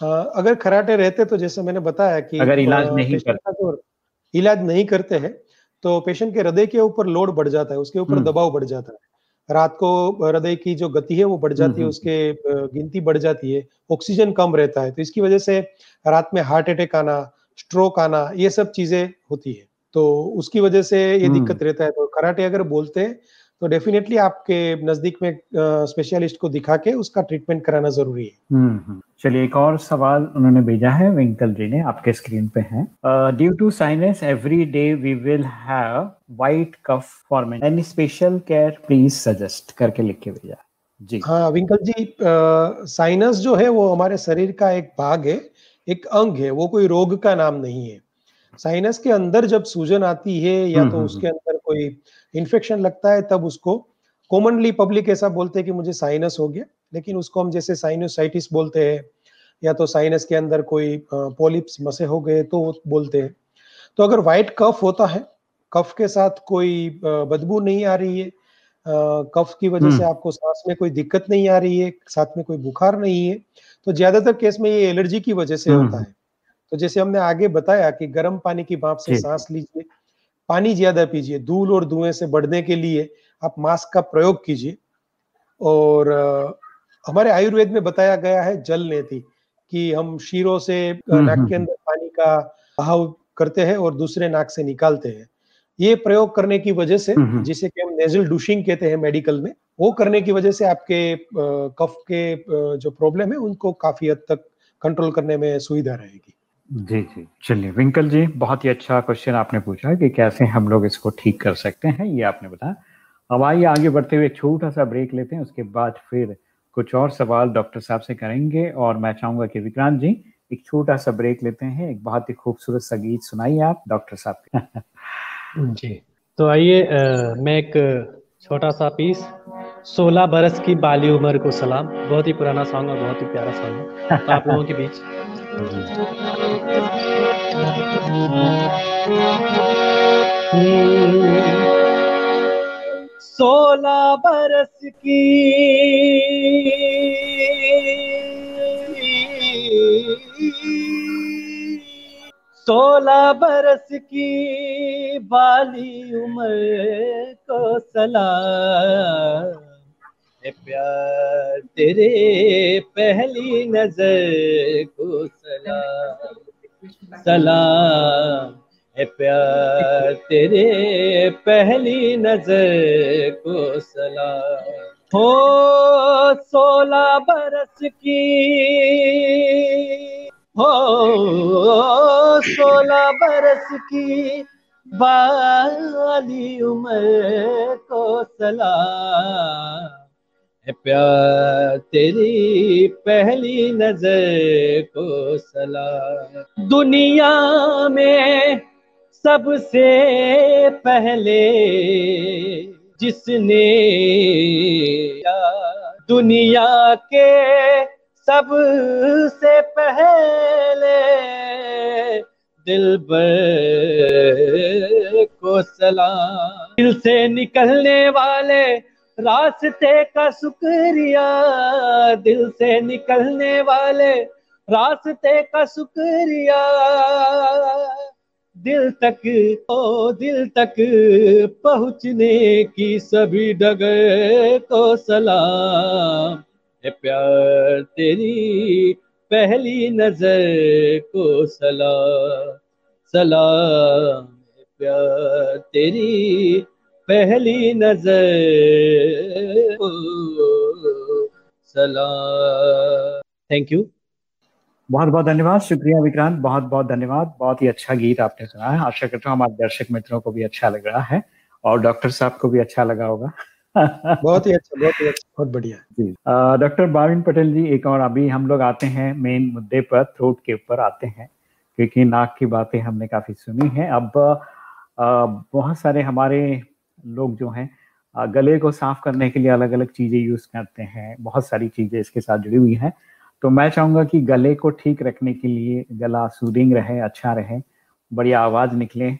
अगर खराटे रहते तो जैसे मैंने बताया कि अगर इलाज नहीं करते इलाज नहीं करते हैं तो पेशेंट के हृदय के ऊपर लोड बढ़ जाता है उसके ऊपर हम्म। दबाव बढ़ जाता है रात को हृदय की जो गति है वो बढ़ जाती है हम्म, उसके गिनती बढ़ जाती है ऑक्सीजन कम रहता है तो इसकी वजह से रात में हार्ट अटैक आना स्ट्रोक आना ये सब चीज़ें होती है तो उसकी वजह से ये हम्म। दिक्कत रहता है तो कराटे अगर बोलते हैं तो डेफिनेटली आपके नज़दीक में स्पेशलिस्ट को दिखा के उसका ट्रीटमेंट कराना ज़रूरी है हम्म, हम्म। चलिए एक और सवाल उन्होंने भेजा है विंकल जी ने आपके स्क्रीन पे है। Due to sinus every day we will have white cough format any special care please suggest करके लिख के भेजा। जी। हाँ विंकल जी साइनस जो है वो हमारे शरीर का एक भाग है एक अंग है वो कोई रोग का नाम नहीं है। साइनस के अंदर जब सूजन आती है या हम्म, तो उसके अंदर कोई इन्फेक्शन लगता है तब उसको कॉमनली पब्लिक ऐसा बोलते हैं कि मुझे साइनस हो गया। लेकिन उसको हम जैसे साइनोसाइटिस बोलते हैं या तो साइनस के अंदर कोई पोलिप्स मसे हो गए तो बोलते हैं तो अगर वाइट कफ होता है कफ के साथ कोई बदबू नहीं आ रही है कफ की वजह से हम्म। आपको सांस में कोई दिक्कत नहीं आ रही है साथ में कोई बुखार नहीं है तो ज़्यादातर केस में ये एलर्जी की वजह से होता हम्म। है तो जैसे हमने आगे बताया कि गर्म पानी की भाप से सांस लीजिए पानी ज़्यादा पीजिए धूल और धुएँ से बढ़ने के लिए आप मास्क का प्रयोग कीजिए और हमारे आयुर्वेद में बताया गया है जल नेति कि हम शीरों से हम्म, नाक हम्म, के अंदर पानी का बहाव करते हैं और दूसरे नाक से निकालते हैं। ये प्रयोग करने की वजह से हम्म, जिसे कि हम नेजल डूशिंग कहते हैं मेडिकल में वो करने की वजह से आपके कफ के जो प्रॉब्लम है उनको काफ़ी हद तक कंट्रोल करने में सुविधा रहेगी। जी जी। चलिए विंकल जी बहुत ही अच्छा क्वेश्चन आपने पूछा कि कैसे हम लोग इसको ठीक कर सकते हैं ये आपने बताया। अब आइए आगे बढ़ते हुए छोटा सा ब्रेक लेते हैं उसके बाद फिर कुछ और सवाल डॉक्टर साहब से करेंगे और मैं चाहूँगा कि विक्रांत जी एक छोटा सा ब्रेक लेते हैं एक बहुत ही खूबसूरत सा गीत सुनाइए आप डॉक्टर साहब <laughs> जी तो आइए मैं एक छोटा सा पीस सोलह बरस की बाली उम्र को सलाम। बहुत ही पुराना सॉन्ग और बहुत ही प्यारा सॉन्ग है। तो आप लोगों के बीच। <laughs> सोलह बरस की। सोलह बरस की बाली उम्र को सलाम। प्यार तेरे पहली नज़र को सलाम। सलाम। है प्यार, तेरे पहली नज़र को सलाम हो सोलह बरस की। हो सोलह बरस की बाली उम्र को सलाम है प्यार, तेरी पहली नज़र को सलाम दुनिया में सबसे पहले जिसने दुनिया के सबसे पहले दिल को सलाम। दिल से निकलने वाले रास्ते का शुक्रिया। दिल से निकलने वाले रास्ते का शुक्रिया। दिल तक ओ दिल तक पहुँचने की सभी डगर को सलाम। है प्यार तेरी पहली नज़र को सलाम। सलाम प्यार तेरी पहली नज़र सलाम। थैंक यू बहुत बहुत धन्यवाद। शुक्रिया विक्रांत बहुत बहुत धन्यवाद। बहुत ही अच्छा गीत आपने सुना है। आशा करता हूँ हमारे दर्शक मित्रों को भी अच्छा लग रहा है और डॉक्टर साहब को भी अच्छा लगा होगा। बहुत ही अच्छा बहुत ही अच्छा बहुत बढ़िया। जी। डॉक्टर बाविन पटेल जी एक और अभी हम लोग आते हैं मेन मुद्दे पर थ्रोट के ऊपर आते हैं क्योंकि नाक की बातें हमने काफ़ी सुनी है। अब बहुत सारे हमारे लोग जो हैं गले को साफ़ करने के लिए अलग अलग चीज़ें यूज़ करते हैं बहुत सारी चीज़ें इसके साथ जुड़ी हुई हैं। तो मैं चाहूँगा कि गले को ठीक रखने के लिए गला सूदिंग रहे अच्छा रहे बढ़िया आवाज़ निकले।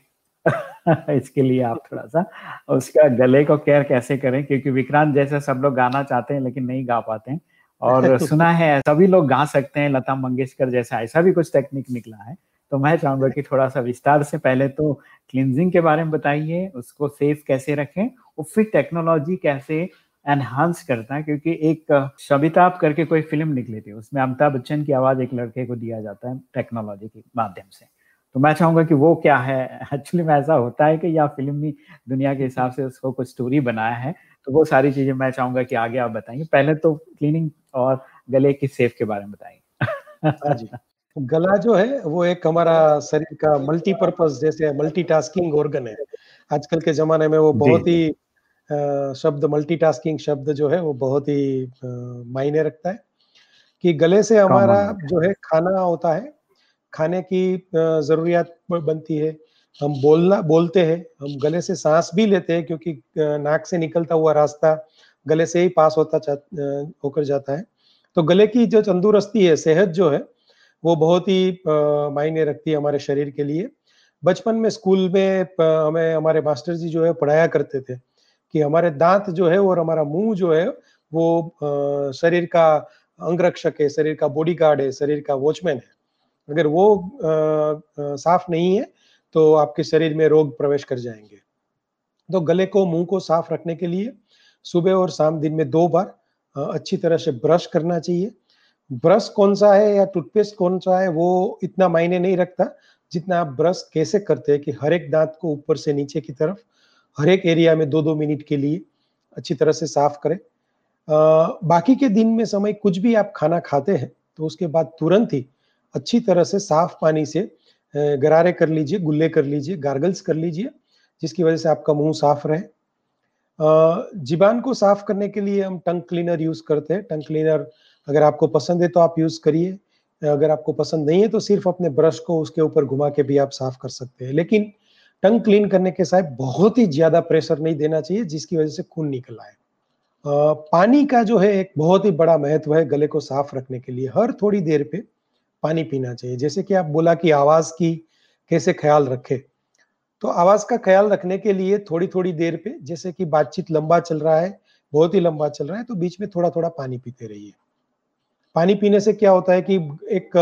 <laughs> इसके लिए आप थोड़ा सा उसका गले को केयर कैसे करें? क्योंकि विक्रांत जैसे सब लोग गाना चाहते हैं लेकिन नहीं गा पाते हैं। और <laughs> सुना है सभी लोग गा सकते हैं लता मंगेशकर जैसा ऐसा भी कुछ टेक्निक निकला है। तो मैं चाहूँगा कि थोड़ा सा विस्तार से पहले तो क्लिनजिंग के बारे में बताइए उसको सेफ़ कैसे रखें और फिर टेक्नोलॉजी कैसे एनहांस करता है क्योंकि एक शबिताब करके कोई फ़िल्म निकली थी उसमें अमिताभ बच्चन की आवाज़ एक लड़के को दिया जाता है टेक्नोलॉजी के माध्यम से। तो मैं चाहूँगा कि वो क्या है? एक्चुअली में ऐसा होता है कि या फिल्मी दुनिया के हिसाब से उसको कुछ स्टोरी बनाया है तो वो सारी चीज़ें मैं चाहूँगा कि आगे आप बताएँगे। पहले तो क्लीनिंग और गले की सेफ़ के बारे में बताएँगे। हाँ गला जो है वो एक हमारा शरीर का मल्टीपर्पज जैसे मल्टीटास्किंग ऑर्गन है। आजकल के जमाने में वो बहुत ही शब्द मल्टीटास्किंग शब्द जो है वो बहुत ही मायने रखता है कि गले से हमारा जो है खाना होता है खाने की जरूरियात बनती है। हम बोलना बोलते हैं हम गले से सांस भी लेते हैं क्योंकि नाक से निकलता हुआ रास्ता गले से ही पास होता होकर जाता है। तो गले की जो तंदुरुस्ती है सेहत जो है वो बहुत ही मायने रखती है हमारे शरीर के लिए। बचपन में स्कूल में हमें हमारे मास्टर जी जो है पढ़ाया करते थे। कि हमारे दांत जो है और हमारा मुँह जो है, वो शरीर का अंगरक्षक है, शरीर का बॉडी गार्ड है, शरीर का वॉचमैन है। अगर वो साफ़ नहीं है तो आपके शरीर में रोग प्रवेश कर जाएँगे। तो गले को, मुँह को साफ़ रखने के लिए सुबह और शाम दिन में दो बार अच्छी तरह से ब्रश करना चाहिए। ब्रश कौन सा है या टूथपेस्ट कौन सा है, वो इतना मायने नहीं रखता, जितना आप ब्रश कैसे करते हैं कि हर एक दांत को ऊपर से नीचे की तरफ़ हर एक एरिया में दो दो मिनट के लिए अच्छी तरह से साफ़ करें। बाकी के दिन में समय कुछ भी आप खाना खाते हैं तो उसके बाद तुरंत ही अच्छी तरह से साफ़ पानी से गरारे कर लीजिए, गुल्ले कर लीजिए गार्गल्स कर लीजिए, जिसकी वजह से आपका मुँह साफ़ रहे। जीबान को साफ़ करने के लिए हम टंग क्लीनर यूज़ करते हैं। टंग क्लीनर अगर आपको पसंद है तो आप यूज़ करिए। अगर आपको पसंद नहीं है तो सिर्फ़ अपने ब्रश को उसके ऊपर घुमा के भी आप साफ़ कर सकते हैं। लेकिन टंग क्लीन करने के साथ बहुत ही ज़्यादा प्रेशर नहीं देना चाहिए, जिसकी वजह से खून निकल आए। पानी का जो है एक बहुत ही बड़ा महत्व है गले को साफ़ रखने के लिए। हर थोड़ी देर पे पानी पीना चाहिए। जैसे कि आप बोला कि आवाज़ की कैसे ख्याल रखे। तो आवाज़ का ख्याल रखने के लिए थोड़ी थोड़ी देर पे, जैसे कि बातचीत लंबा चल रहा है, बहुत ही लंबा चल रहा है तो बीच में थोड़ा थोड़ा पानी पीते रहिए। पानी पीने से क्या होता है कि एक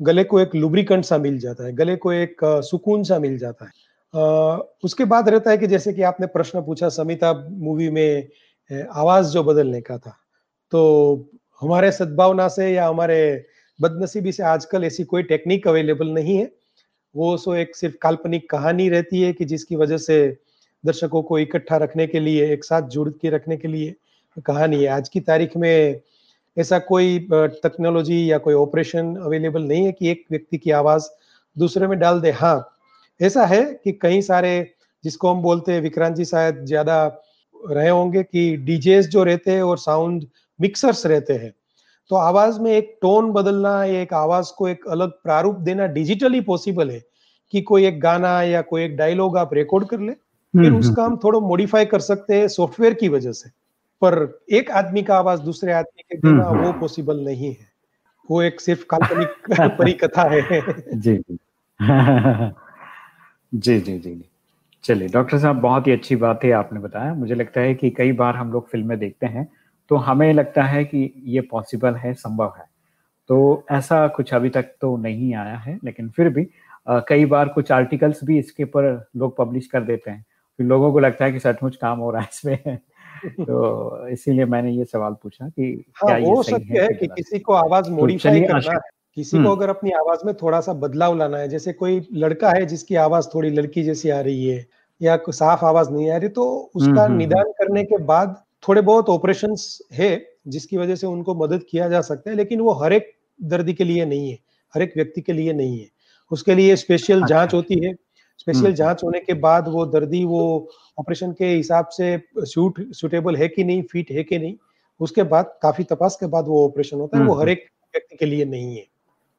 गले को एक लुब्रिकंट सा मिल जाता है, गले को एक सुकून सा मिल जाता है। उसके बाद रहता है कि जैसे कि आपने प्रश्न पूछा, समिता मूवी में आवाज़ जो बदलने का था। तो हमारे सद्भावना से या हमारे बदनसीबी से आजकल ऐसी कोई टेक्निक अवेलेबल नहीं है। वो सो एक सिर्फ़ काल्पनिक कहानी रहती है कि जिसकी वजह से दर्शकों को इकट्ठा रखने के लिए, एक साथ जुड़ के रखने के लिए कहानी है। आज की तारीख में ऐसा कोई टेक्नोलॉजी या कोई ऑपरेशन अवेलेबल नहीं है कि एक व्यक्ति की आवाज़ दूसरे में डाल दे। हाँ ऐसा है कि कई सारे जिसको हम बोलते हैं विक्रांत जी शायद ज़्यादा रहे होंगे कि डीजेस जो रहते हैं और साउंड मिक्सर्स रहते हैं। तो आवाज़ में एक टोन बदलना या एक आवाज़ को एक अलग प्रारूप देना डिजिटली पॉसिबल है कि कोई एक गाना या कोई एक डायलॉग आप रिकॉर्ड कर ले फिर हम्म, उसका हम्म। हम थोड़ा मॉडिफाई कर सकते हैं सॉफ्टवेयर की वजह से। पर एक आदमी का आवाज़ दूसरे आदमी के हम्म, बिना वो पॉसिबल नहीं है। वो एक सिर्फ़ काल्पनिक <laughs> परिकथा है। <laughs> जी। <laughs> जी जी जी जी। चलिए डॉक्टर साहब बहुत ही अच्छी बात है आपने बताया। मुझे लगता है कि कई बार हम लोग फ़िल्में देखते हैं तो हमें लगता है कि ये पॉसिबल है संभव है। तो ऐसा कुछ अभी तक तो नहीं आया है लेकिन फिर भी आ, कई बार कुछ आर्टिकल्स भी इसके ऊपर लोग पब्लिश कर देते हैं। फिर लोगों को लगता है कि सचमुच काम हो रहा है इसमें। <laughs> तो इसीलिए मैंने ये सवाल पूछा कि हाँ, क्या ये सही है, है कि किसी को आवाज़ मॉडिफाई तो करना है। किसी को हम्म। अगर अपनी आवाज़ में थोड़ा सा बदलाव लाना है जैसे कोई लड़का है जिसकी आवाज़ थोड़ी लड़की जैसी आ रही है या कोई साफ़ आवाज़ नहीं आ रही तो उसका हम्म, हम्म, निदान करने के बाद थोड़े बहुत ऑपरेशन है जिसकी वजह से उनको मदद किया जा सकता है लेकिन वो हर एक दर्द के लिए नहीं है हर एक व्यक्ति के लिए नहीं है उसके लिए स्पेशल अच्छा। जाँच होती है स्पेशल। जाँच होने के बाद वो दर्दी वो ऑपरेशन के हिसाब से सूट सुटेबल है कि नहीं फिट है कि नहीं उसके बाद काफ़ी तपास के बाद वो ऑपरेशन होता है वो हर। एक व्यक्ति के लिए नहीं है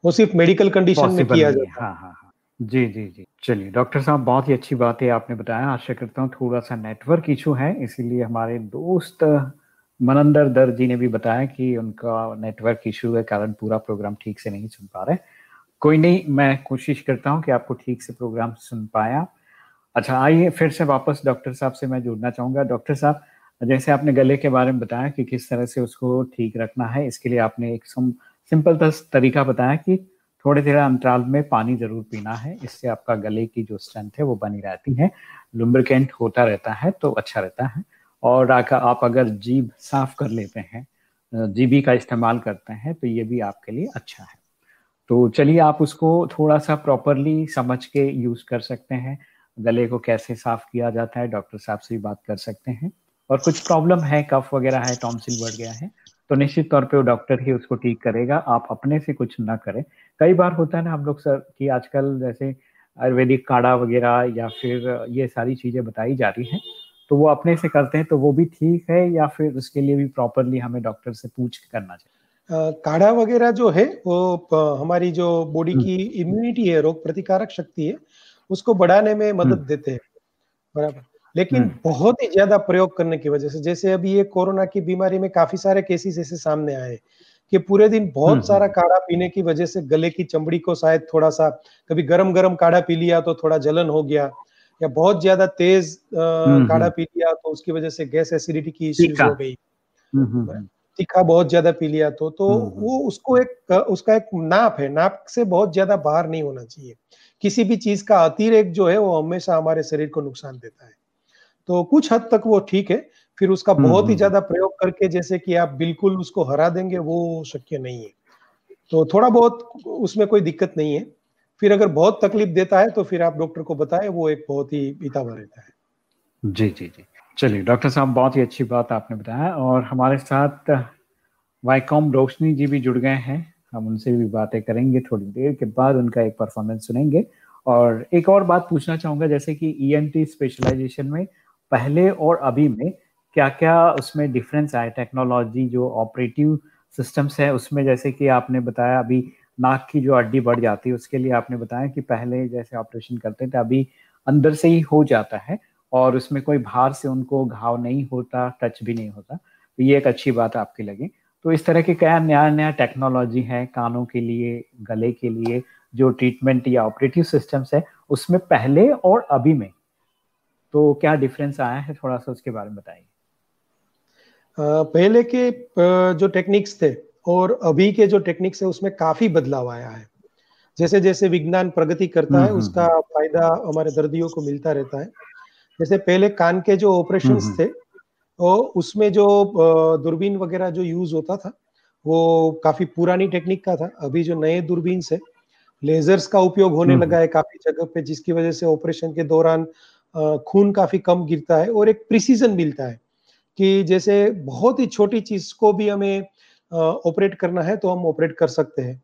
वो सिर्फ़ मेडिकल कंडीशन में किया जाता है। हाँ, हाँ, हाँ। जी जी जी। चलिए डॉक्टर साहब बहुत ही अच्छी बात है आपने बताया। आशा करता हूँ थोड़ा सा नेटवर्क इशू है इसीलिए हमारे दोस्त मनंदर दर जी ने भी बताया कि उनका नेटवर्क इशू के कारण पूरा प्रोग्राम ठीक से नहीं सुन पा रहे। कोई नहीं मैं कोशिश करता हूँ कि आपको ठीक से प्रोग्राम सुन पाया। अच्छा आइए फिर से वापस डॉक्टर साहब से मैं जुड़ना चाहूँगा। डॉक्टर साहब जैसे आपने गले के बारे में बताया कि किस तरह से उसको ठीक रखना है इसके लिए आपने एक सिंपल तरीका बताया कि थोड़े थोड़े अंतराल में पानी ज़रूर पीना है, इससे आपका गले की जो स्ट्रेंथ है वो बनी रहती है लुम्ब्रिकेंट होता रहता है तो अच्छा रहता है। और आप अगर जीभ साफ़ कर लेते हैं जीबी का इस्तेमाल करते हैं तो ये भी आपके लिए अच्छा है। तो चलिए आप उसको थोड़ा सा प्रॉपरली समझ के यूज़ कर सकते हैं। गले को कैसे साफ़ किया जाता है डॉक्टर साहब से भी बात कर सकते हैं। और कुछ प्रॉब्लम है कफ वगैरह है टॉन्सिल बढ़ गया है तो निश्चित तौर पे वो डॉक्टर ही उसको ठीक करेगा आप अपने से कुछ ना करें कई बार होता है ना हम लोग सर कि आजकल जैसे आयुर्वेदिक काढ़ा वगैरह या फिर ये सारी चीज़ें बताई जा रही हैं तो वो अपने से करते हैं तो वो भी ठीक है या फिर उसके लिए भी प्रॉपरली हमें डॉक्टर से पूछ करना चाहिए काढ़ा वगैरह जो है वो हमारी जो बॉडी हम्म। की इम्यूनिटी है रोग प्रतिकारक शक्ति है उसको बढ़ाने में मदद हम्म। देते हैं बराबर लेकिन हम्म। बहुत ही ज़्यादा प्रयोग करने की वजह से जैसे अभी ये कोरोना की बीमारी में काफ़ी सारे केसेस ऐसे सामने आए कि पूरे दिन बहुत सारा काढ़ा पीने की वजह से गले की चमड़ी को शायद थोड़ा सा कभी गरम गरम काढ़ा पी लिया तो थोड़ा जलन हो गया या बहुत ज़्यादा तेज हम्म, काढ़ा पी लिया तो उसकी वजह से गैस एसिडिटी की इश्यूज़ हो गई। तीखा बहुत ज़्यादा पी लिया तो तो वो उसको एक उसका एक नाप है नाप से बहुत ज़्यादा बाहर नहीं होना चाहिए। किसी भी चीज़ का अतिरेक जो है वो हमेशा हमारे शरीर को नुकसान देता है। तो कुछ हद तक वो ठीक है फिर उसका हम्म, बहुत ही हम्म। ज़्यादा प्रयोग करके जैसे कि आप बिल्कुल उसको हरा देंगे वो शक्य नहीं है। तो थोड़ा बहुत उसमें कोई दिक्कत नहीं है। फिर अगर बहुत तकलीफ़ देता है तो फिर आप डॉक्टर को बताएँ वो एक बहुत ही हितावह रहता है। जी जी जी। चलिए डॉक्टर साहब बहुत ही अच्छी बात आपने बताया और हमारे साथ वाईकॉम रोशनी जी भी जुड़ गए हैं। हम उनसे भी बातें करेंगे थोड़ी देर के बाद उनका एक परफॉर्मेंस सुनेंगे। और एक और बात पूछना चाहूँगा जैसे कि ई e स्पेशलाइजेशन में पहले और अभी में क्या क्या उसमें डिफरेंस आया? टेक्नोलॉजी जो ऑपरेटिव सिस्टम्स है, उसमें जैसे कि आपने बताया, अभी नाक की जो हड्डी बढ़ जाती है, उसके लिए आपने बताया कि पहले जैसे ऑपरेशन करते थे, अभी अंदर से ही हो जाता है और उसमें कोई बाहर से उनको घाव नहीं होता टच भी नहीं होता। तो ये एक अच्छी बात आपकी लगी। तो इस तरह के क्या नया नया टेक्नोलॉजी है कानों के लिए, गले के लिए, जो ट्रीटमेंट या ऑपरेटिव सिस्टम्स है, उसमें पहले और अभी में तो क्या डिफरेंस आया है? थोड़ा सा उसके बारे में बताइए। पहले के जो टेक्निक्स थे और अभी के जो टेक्निक्स है उसमें काफ़ी बदलाव आया है। जैसे जैसे विज्ञान प्रगति करता है हम्म, उसका हम्म। फ़ायदा हमारे दर्दियों को मिलता रहता है। जैसे पहले कान के जो ऑपरेशन हम्म, थे वो उसमें जो दूरबीन वगैरह जो यूज़ होता था वो काफ़ी पुरानी टेक्निक का था। अभी जो नए दूरबीन से लेजर्स का उपयोग होने लगा है काफ़ी जगह पे जिसकी वजह से ऑपरेशन के दौरान खून काफ़ी कम गिरता है और एक प्रिसीजन मिलता है कि जैसे बहुत ही छोटी चीज़ को भी हमें ऑपरेट करना है तो हम ऑपरेट कर सकते हैं।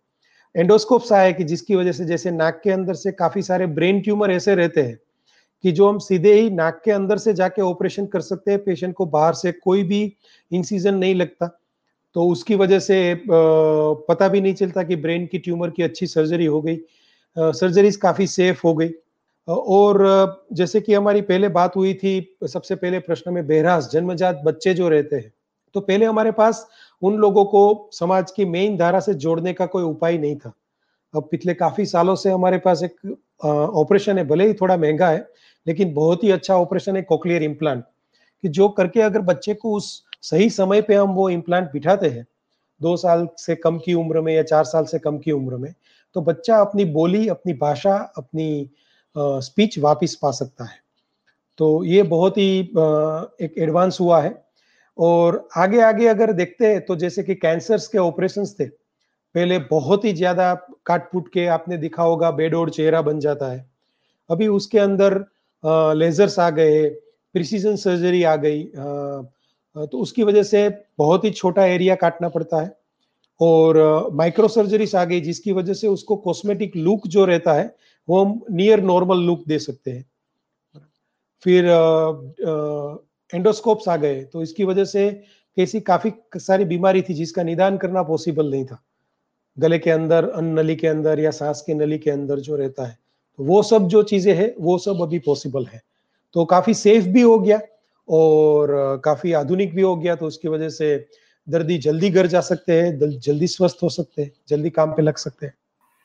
एंडोस्कोप्स आए कि जिसकी वजह से जैसे नाक के अंदर से काफ़ी सारे ब्रेन ट्यूमर ऐसे रहते हैं कि जो हम सीधे ही नाक के अंदर से जाके ऑपरेशन कर सकते हैं पेशेंट को बाहर से कोई भी इंसीजन नहीं लगता। तो उसकी वजह से पता भी नहीं चलता कि ब्रेन की ट्यूमर की अच्छी सर्जरी हो गई। सर्जरीज काफ़ी सेफ़ हो गई। और जैसे कि हमारी पहले बात हुई थी, सबसे पहले प्रश्न में बेहरास जन्मजात बच्चे जो रहते हैं तो पहले हमारे पास उन लोगों को समाज की मेन धारा से जोड़ने का कोई उपाय नहीं था। अब पिछले काफ़ी सालों से हमारे पास एक ऑपरेशन है, भले ही थोड़ा महँगा है, लेकिन बहुत ही अच्छा ऑपरेशन है, कोक्लियर इम्प्लांट, कि जो करके अगर बच्चे को उस सही समय पे हम वो इम्प्लांट बिठाते हैं, दो साल से कम की उम्र में या चार साल से कम की उम्र में तो बच्चा अपनी बोली, अपनी भाषा, अपनी स्पीच वापिस पा सकता है। तो ये बहुत ही एक एडवांस हुआ है। और आगे आगे अगर देखते हैं तो जैसे कि कैंसर्स के ऑपरेशन थे, पहले बहुत ही ज़्यादा काट फूट के आपने दिखा होगा, बेड और चेहरा बन जाता है। अभी उसके अंदर लेजर्स आ गए प्रिसीजन सर्जरी आ गई तो उसकी वजह से बहुत ही छोटा एरिया काटना पड़ता है। और माइक्रो सर्जरीज आ गई, जिसकी वजह से उसको कॉस्मेटिक लुक जो रहता है वो हम नियर नॉर्मल लुक दे सकते हैं। फिर एंडोस्कोप्स आ गए तो इसकी वजह से कैसी काफ़ी सारी बीमारी थी जिसका निदान करना पॉसिबल नहीं था। गले के अंदर अन्न नली के अंदर या सांस के नली के अंदर जो रहता है तो वो सब जो चीज़ें है, वो सब अभी पॉसिबल है। तो काफ़ी सेफ़ भी हो गया और काफ़ी आधुनिक भी हो गया तो उसकी वजह से दर्दी जल्दी घर जा सकते हैं जल्दी स्वस्थ हो सकते हैं, जल्दी काम पे लग सकते हैं।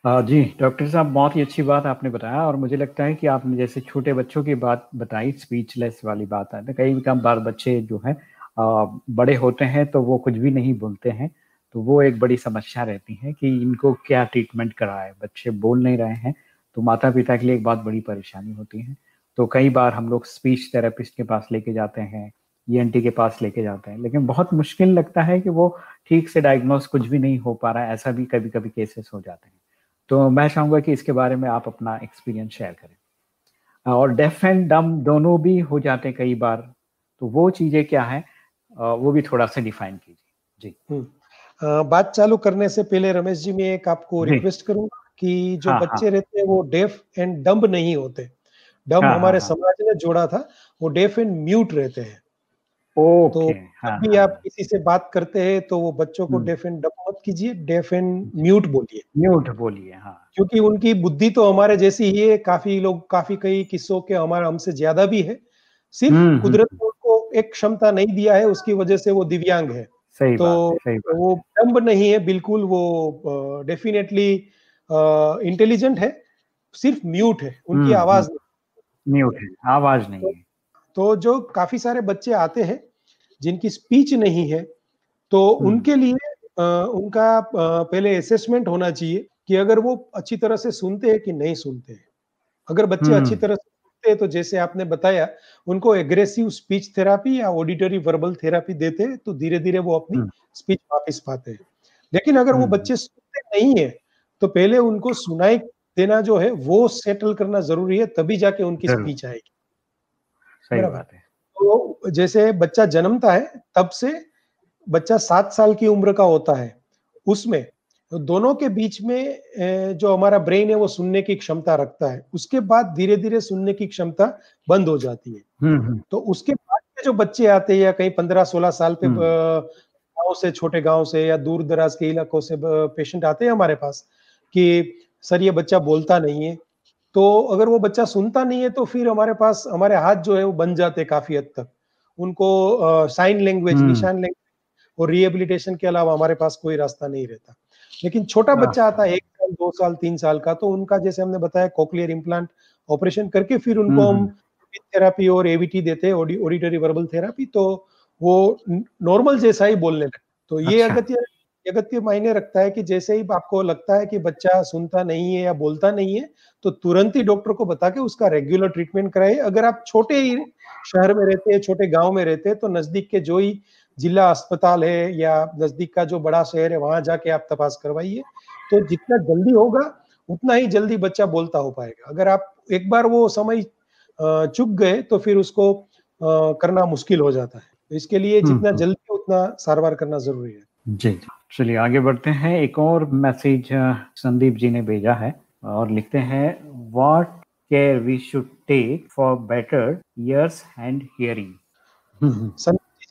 जी, डॉक्टर साहब, बहुत ही अच्छी बात आपने बताया और मुझे लगता है कि आपने जैसे छोटे बच्चों की बात बताई स्पीचलेस वाली बात है। कई कम बार बच्चे जो है बड़े होते हैं तो वो कुछ भी नहीं बोलते हैं तो वो एक बड़ी समस्या रहती है कि इनको क्या ट्रीटमेंट कराए? बच्चे बोल नहीं रहे हैं तो माता पिता के लिए एक बहुत बड़ी परेशानी होती है। तो कई बार हम लोग स्पीच थेरेपिस्ट के पास लेके जाते हैं ईएनटी के पास लेके जाते हैं, लेकिन बहुत मुश्किल लगता है कि वो ठीक से डायग्नोस कुछ भी नहीं हो पा रहा है, ऐसा भी कभी कभी केसेस हो जाते हैं। तो मैं चाहूँगा कि इसके बारे में आप अपना एक्सपीरियंस शेयर करें और डेफ एंड डम दोनों भी हो जाते हैं कई बार तो वो चीज़ें क्या है वो भी थोड़ा सा डिफाइन कीजिए जी हम्म। बात चालू करने से पहले रमेश जी मैं एक आपको रिक्वेस्ट करूँगा कि जो हाँ। बच्चे हाँ. रहते हैं वो डेफ एंड डम्ब नहीं होते डम्ब हाँ, हमारे हाँ, हाँ। समाज ने जोड़ा था वो डेफ एंड म्यूट रहते हैं तो हाँ, भी हाँ, आप किसी से बात करते हैं तो वो बच्चों को डेफ एंड डब मत कीजिए डेफ एंड म्यूट बोलिए। म्यूट बोलिए हाँ। क्योंकि उनकी बुद्धि तो हमारे जैसी ही है काफ़ी लोग काफ़ी कई किस्सों के हमारा हमसे ज़्यादा भी है। सिर्फ़ हम्म, हम्म, कुदरत ने उनको एक क्षमता नहीं दिया है उसकी वजह से वो दिव्यांग है। सही तो बात, सही बात। वो डम्ब नहीं है बिल्कुल वो डेफिनेटली इंटेलिजेंट है सिर्फ़ म्यूट है उनकी हम्म, आवाज़ म्यूट है। आवाज़ नहीं है। तो जो काफ़ी सारे बच्चे आते हैं जिनकी स्पीच नहीं है तो हम्म। उनके लिए आ, उनका आ, पहले असेसमेंट होना चाहिए कि अगर वो अच्छी तरह से सुनते हैं कि नहीं सुनते हैं। अगर बच्चे अच्छी हम्म। तरह से सुनते हैं तो जैसे आपने बताया उनको एग्रेसिव स्पीच थेरापी या ऑडिटरी वर्बल थेरापी देते हैं तो धीरे धीरे वो अपनी स्पीच वापिस पाते हैं। लेकिन अगर वो बच्चे सुनते नहीं है तो पहले उनको सुनाई देना जो है वो सेटल करना ज़रूरी है तभी जाके उनकी स्पीच आएगी। सही बात है। तो जैसे बच्चा जन्मता है तब से बच्चा सात साल की उम्र का होता है उसमें तो दोनों के बीच में जो हमारा ब्रेन है वो सुनने की क्षमता रखता है उसके बाद धीरे धीरे सुनने की क्षमता बंद हो जाती है हम्म, हम्म। तो उसके बाद जो बच्चे आते हैं या कहीं पंद्रह सोलह साल पे हम्म। गाँव से छोटे गाँव से या दूर दराज के इलाकों से पेशेंट आते हैं हमारे पास कि सर ये बच्चा बोलता नहीं है तो अगर वो बच्चा सुनता नहीं है तो फिर हमारे पास हमारे हाथ जो है वो बन जाते काफ़ी हद तक उनको साइन लैंग्वेज निशान लैंग्वेज और रिहेबिलिटेशन के अलावा हमारे पास कोई रास्ता नहीं रहता लेकिन छोटा हाँ। बच्चा आता है एक साल दो साल तीन साल का तो उनका जैसे हमने बताया कोकलियर इम्प्लांट ऑपरेशन करके फिर उनको हम्म, हम थेरापी हम्म। और एवीटी देते हैं ऑडिटरी वर्बल थेरापी तो वो नॉर्मल जैसा ही बोलने लगे तो ये अच्छा। अगत्य अगत्य मायने रखता है कि जैसे ही आपको लगता है कि बच्चा सुनता नहीं है या बोलता नहीं है तो तुरंत ही डॉक्टर को बता के उसका रेगुलर ट्रीटमेंट कराए अगर आप छोटे ही शहर में रहते हैं छोटे गाँव में रहते हैं तो नज़दीक के जो ही जिला अस्पताल है या नज़दीक का जो बड़ा शहर है वहाँ जाके आप तपास करवाइए। तो जितना जल्दी होगा उतना ही जल्दी बच्चा बोलता हो पाएगा। अगर आप एक बार वो समय चुक गए तो फिर उसको करना मुश्किल हो जाता है। इसके लिए हम्म, जितना हम्म। जल्दी उतना सारवार करना ज़रूरी है। जी चलिए, आगे बढ़ते हैं। एक और मैसेज संदीप जी ने भेजा है और लिखते हैं what care we should take for better ears and hearing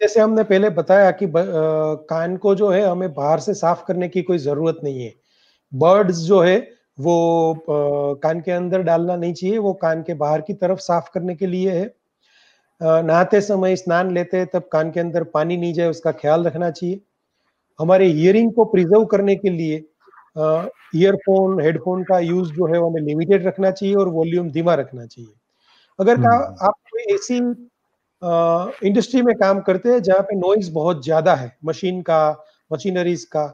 जैसे हमने पहले बताया कि कान को जो है हमें बाहर से साफ़ करने की कोई ज़रूरत नहीं है। बर्ड्स जो है, वो कान के अंदर डालना नहीं चाहिए, वो कान के बाहर की तरफ़ साफ़ करने के लिए है। नहाते समय स्नान लेते हैं, तब कान के अंदर पानी नहीं जाए, उसका ख्याल रखना चाहिए। हमारे हियरिंग को प्रिजर्व करने के लिए ईयरफोन हेडफोन का यूज़ जो है वो हमें लिमिटेड रखना चाहिए और वॉल्यूम धीमा रखना चाहिए अगर का हम्म। आप कोई ऐसी इंडस्ट्री में काम करते हैं जहाँ पे नॉइज़ बहुत ज़्यादा है मशीन का मशीनरीज का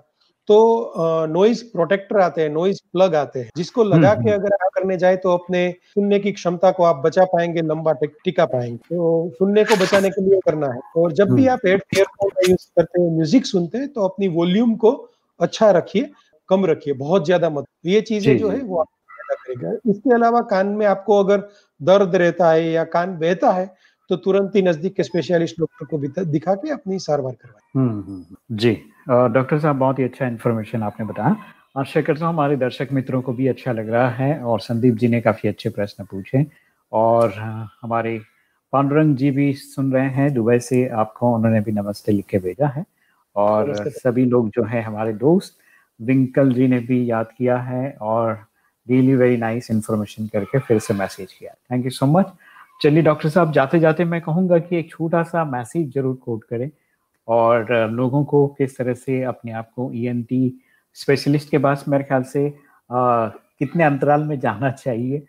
तो नॉइज़ प्रोटेक्टर आते हैं नॉइज़ प्लग आते हैं जिसको लगा हम्म, के हम्म। अगर आप करने जाए तो अपने सुनने की क्षमता को आप बचा पाएँगे लंबा टिका पाएँगे। तो सुनने को बचाने के लिए करना है। और जब भी आप हेड एयरफोन का यूज़ करते हैं म्यूज़िक सुनते हैं तो अपनी वॉल्यूम को अच्छा रखिए कम रखिए बहुत ज़्यादा मत ये चीज़ें जो है वो करेगा। इसके अलावा कान में आपको अगर दर्द रहता है या कान बहता है तो तुरंत ही नज़दीक के स्पेशलिस्ट डॉक्टर को दिखा के अपनी सारवार करवाए हम्म, हम्म, हम्म। जी। डॉक्टर साहब बहुत ही अच्छा इन्फॉर्मेशन आपने बताया। आशा करता हूँ हमारे दर्शक मित्रों को भी अच्छा लग रहा है और संदीप जी ने काफ़ी अच्छे प्रश्न पूछे। और हमारे पांडुरंग जी भी सुन रहे हैं। दुबई से आपको उन्होंने भी नमस्ते लिख के भेजा है। और सभी लोग जो है हमारे दोस्त विंकल जी ने भी याद किया है और रियली वेरी नाइस इन्फॉर्मेशन करके फिर से मैसेज किया। थैंक यू सो मच चलिए डॉक्टर साहब जाते जाते मैं कहूँगा कि एक छोटा सा मैसेज ज़रूर कोट करें। और लोगों को किस तरह से अपने आप को ई e स्पेशलिस्ट के पास मेरे ख्याल से आ, कितने अंतराल में जाना <laughs> चाहिए।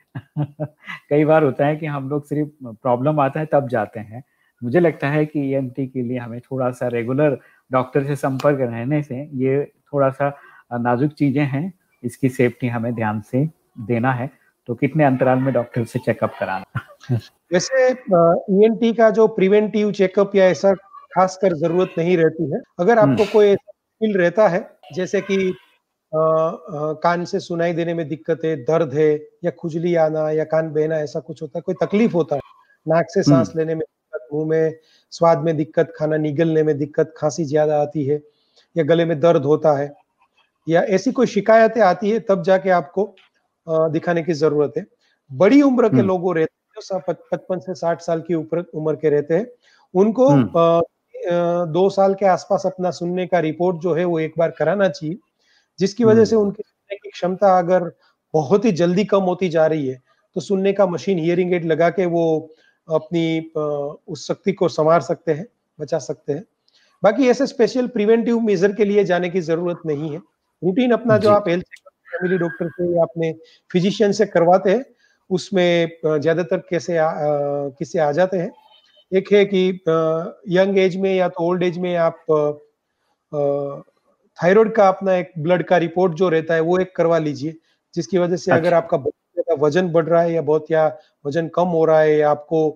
कई बार होता है कि हम लोग सिर्फ़ प्रॉब्लम आता है तब जाते हैं। मुझे लगता है कि ई e के लिए हमें थोड़ा सा रेगुलर डॉक्टर से संपर्क रहने से ये थोड़ा सा नाजुक चीज़ें हैं। इसकी सेफ्टी हमें ध्यान से देना है। तो कितने अंतराल में डॉक्टर से चेकअप कराना? <laughs> वैसे ई e का जो प्रिवेंटिव चेकअप या ऐसा खास कर ज़रूरत नहीं रहती है अगर आपको हम्म। कोई फील रहता है जैसे कि आ, आ, कान से सुनाई देने में दिक्कत है दर्द है या खुजली आना या कान बहना ऐसा कुछ होता है कोई तकलीफ़ होता है नाक से सांस हम्म। लेने में दिक्कत मुँह में स्वाद में दिक्कत खाना निगलने में दिक्कत खांसी ज़्यादा आती है या गले में दर्द होता है या ऐसी कोई शिकायतें आती है तब जाके आपको दिखाने की ज़रूरत है बड़ी उम्र के हम्म। लोगों रहते हैं पचपन से साठ साल की उम्र के रहते हैं उनको दो साल के आसपास अपना सुनने का रिपोर्ट जो है वो एक बार कराना चाहिए जिसकी वजह से हम्म। उनकी सुनने की क्षमता अगर बहुत ही जल्दी कम होती जा रही है तो सुनने का मशीन हियरिंग एड लगा के वो अपनी उस शक्ति को संवार सकते हैं बचा सकते हैं। बाकी ऐसे स्पेशल प्रिवेंटिव मेजर के लिए जाने की ज़रूरत नहीं है। रूटीन अपना जो आप हेल्थ फैमिली डॉक्टर से या अपने फिजिशियन से करवाते हैं उसमें ज़्यादातर कैसे आ, किसे आ जाते हैं एक है कि यंग एज में या तो ओल्ड एज में आप थायराइड का अपना एक ब्लड का रिपोर्ट जो रहता है वो एक करवा लीजिए जिसकी वजह से अगर अच्छा। आपका वज़न बढ़ रहा है या बहुत या वज़न कम हो रहा है या आपको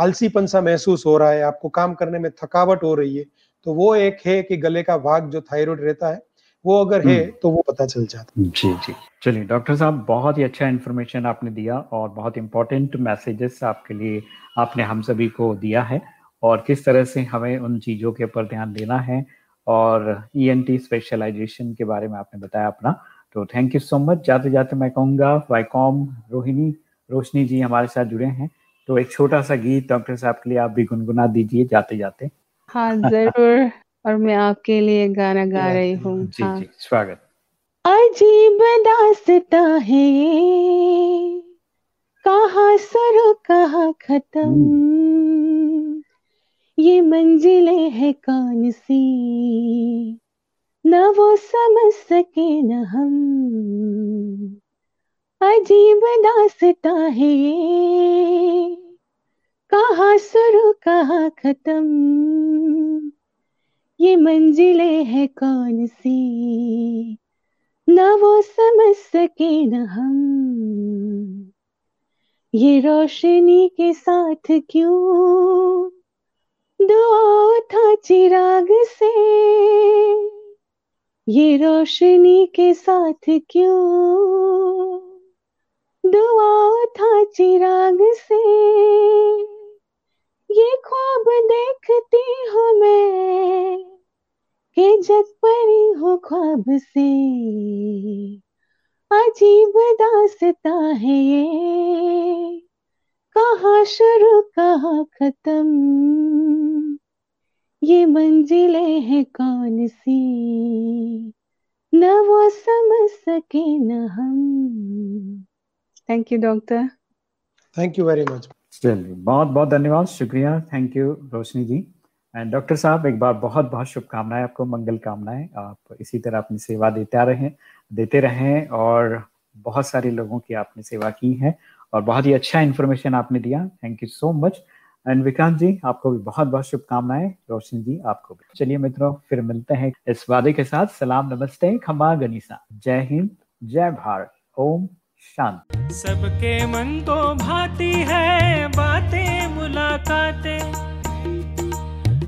आलसीपन सा महसूस हो रहा है आपको काम करने में थकावट हो रही है तो वो एक है कि गले का भाग जो थायराइड रहता है वो अगर है हम्म। तो वो पता चल जाता है। जी जी। चलिए डॉक्टर साहब बहुत ही अच्छा इन्फॉर्मेशन आपने दिया और बहुत इंपॉर्टेंट मैसेजेस आपके लिए आपने हम सभी को दिया है और किस तरह से हमें उन चीज़ों के ऊपर ध्यान देना है और ई e स्पेशलाइजेशन के बारे में आपने बताया अपना। तो थैंक यू सो मच जाते जाते मैं कहूँगा वाईकॉम रोहिणी रोशनी जी हमारे साथ जुड़े हैं। तो एक छोटा सा गीत डॉक्टर साहब के लिए आप भी गुनगुना दीजिए जाते जाते। हाँ ज़रूर। और मैं आपके लिए गाना गा रही हूँ। जी हाँ। जी स्वागत। अजीब दासता है। ये कहा शुरू कहा खत्म। ये मंजिले है कौन सी? न वो समझ सके न हम। अजीब दासता है। ये कहा शुरू कहा खत्म? ये मंजिले है कौन सी। न वो समझ सके न हम। ये रोशनी के साथ क्यों दुआ था चिराग से? ये रोशनी के साथ क्यों दुआ था चिराग से? ये ख्वाब देखती हूँ मैं। के जग परी हो ख्वाब से। अजीब दासता है ये। कहा शुरू कहा खत्म? ये मंजिले है कौन सी? न वो समझ सके न हम। Thank you doctor thank you very much चलिए बहुत बहुत धन्यवाद शुक्रिया। Thank you Roshni ji. And doctor साहब, एक बार बहुत बहुत शुभकामनाएँ आपको, मंगल कामनाएँ। आप इसी तरह अपनी सेवा देते रहें देते रहें और बहुत सारे लोगों की आपने सेवा की है और बहुत ही अच्छा इन्फॉर्मेशन आपने दिया। Thank you so much and Vikant ji, आपको भी बहुत बहुत शुभकामनाएँ। रोशनी जी, आपको भी। चलिए मित्रों, फिर मिलते हैं इस वादे के साथ। सलाम, नमस्ते, खमा गनीसा। जय हिंद, जय भारत। ओम शांति। सबके मन तो भाती है, बातें, मुलाकातें।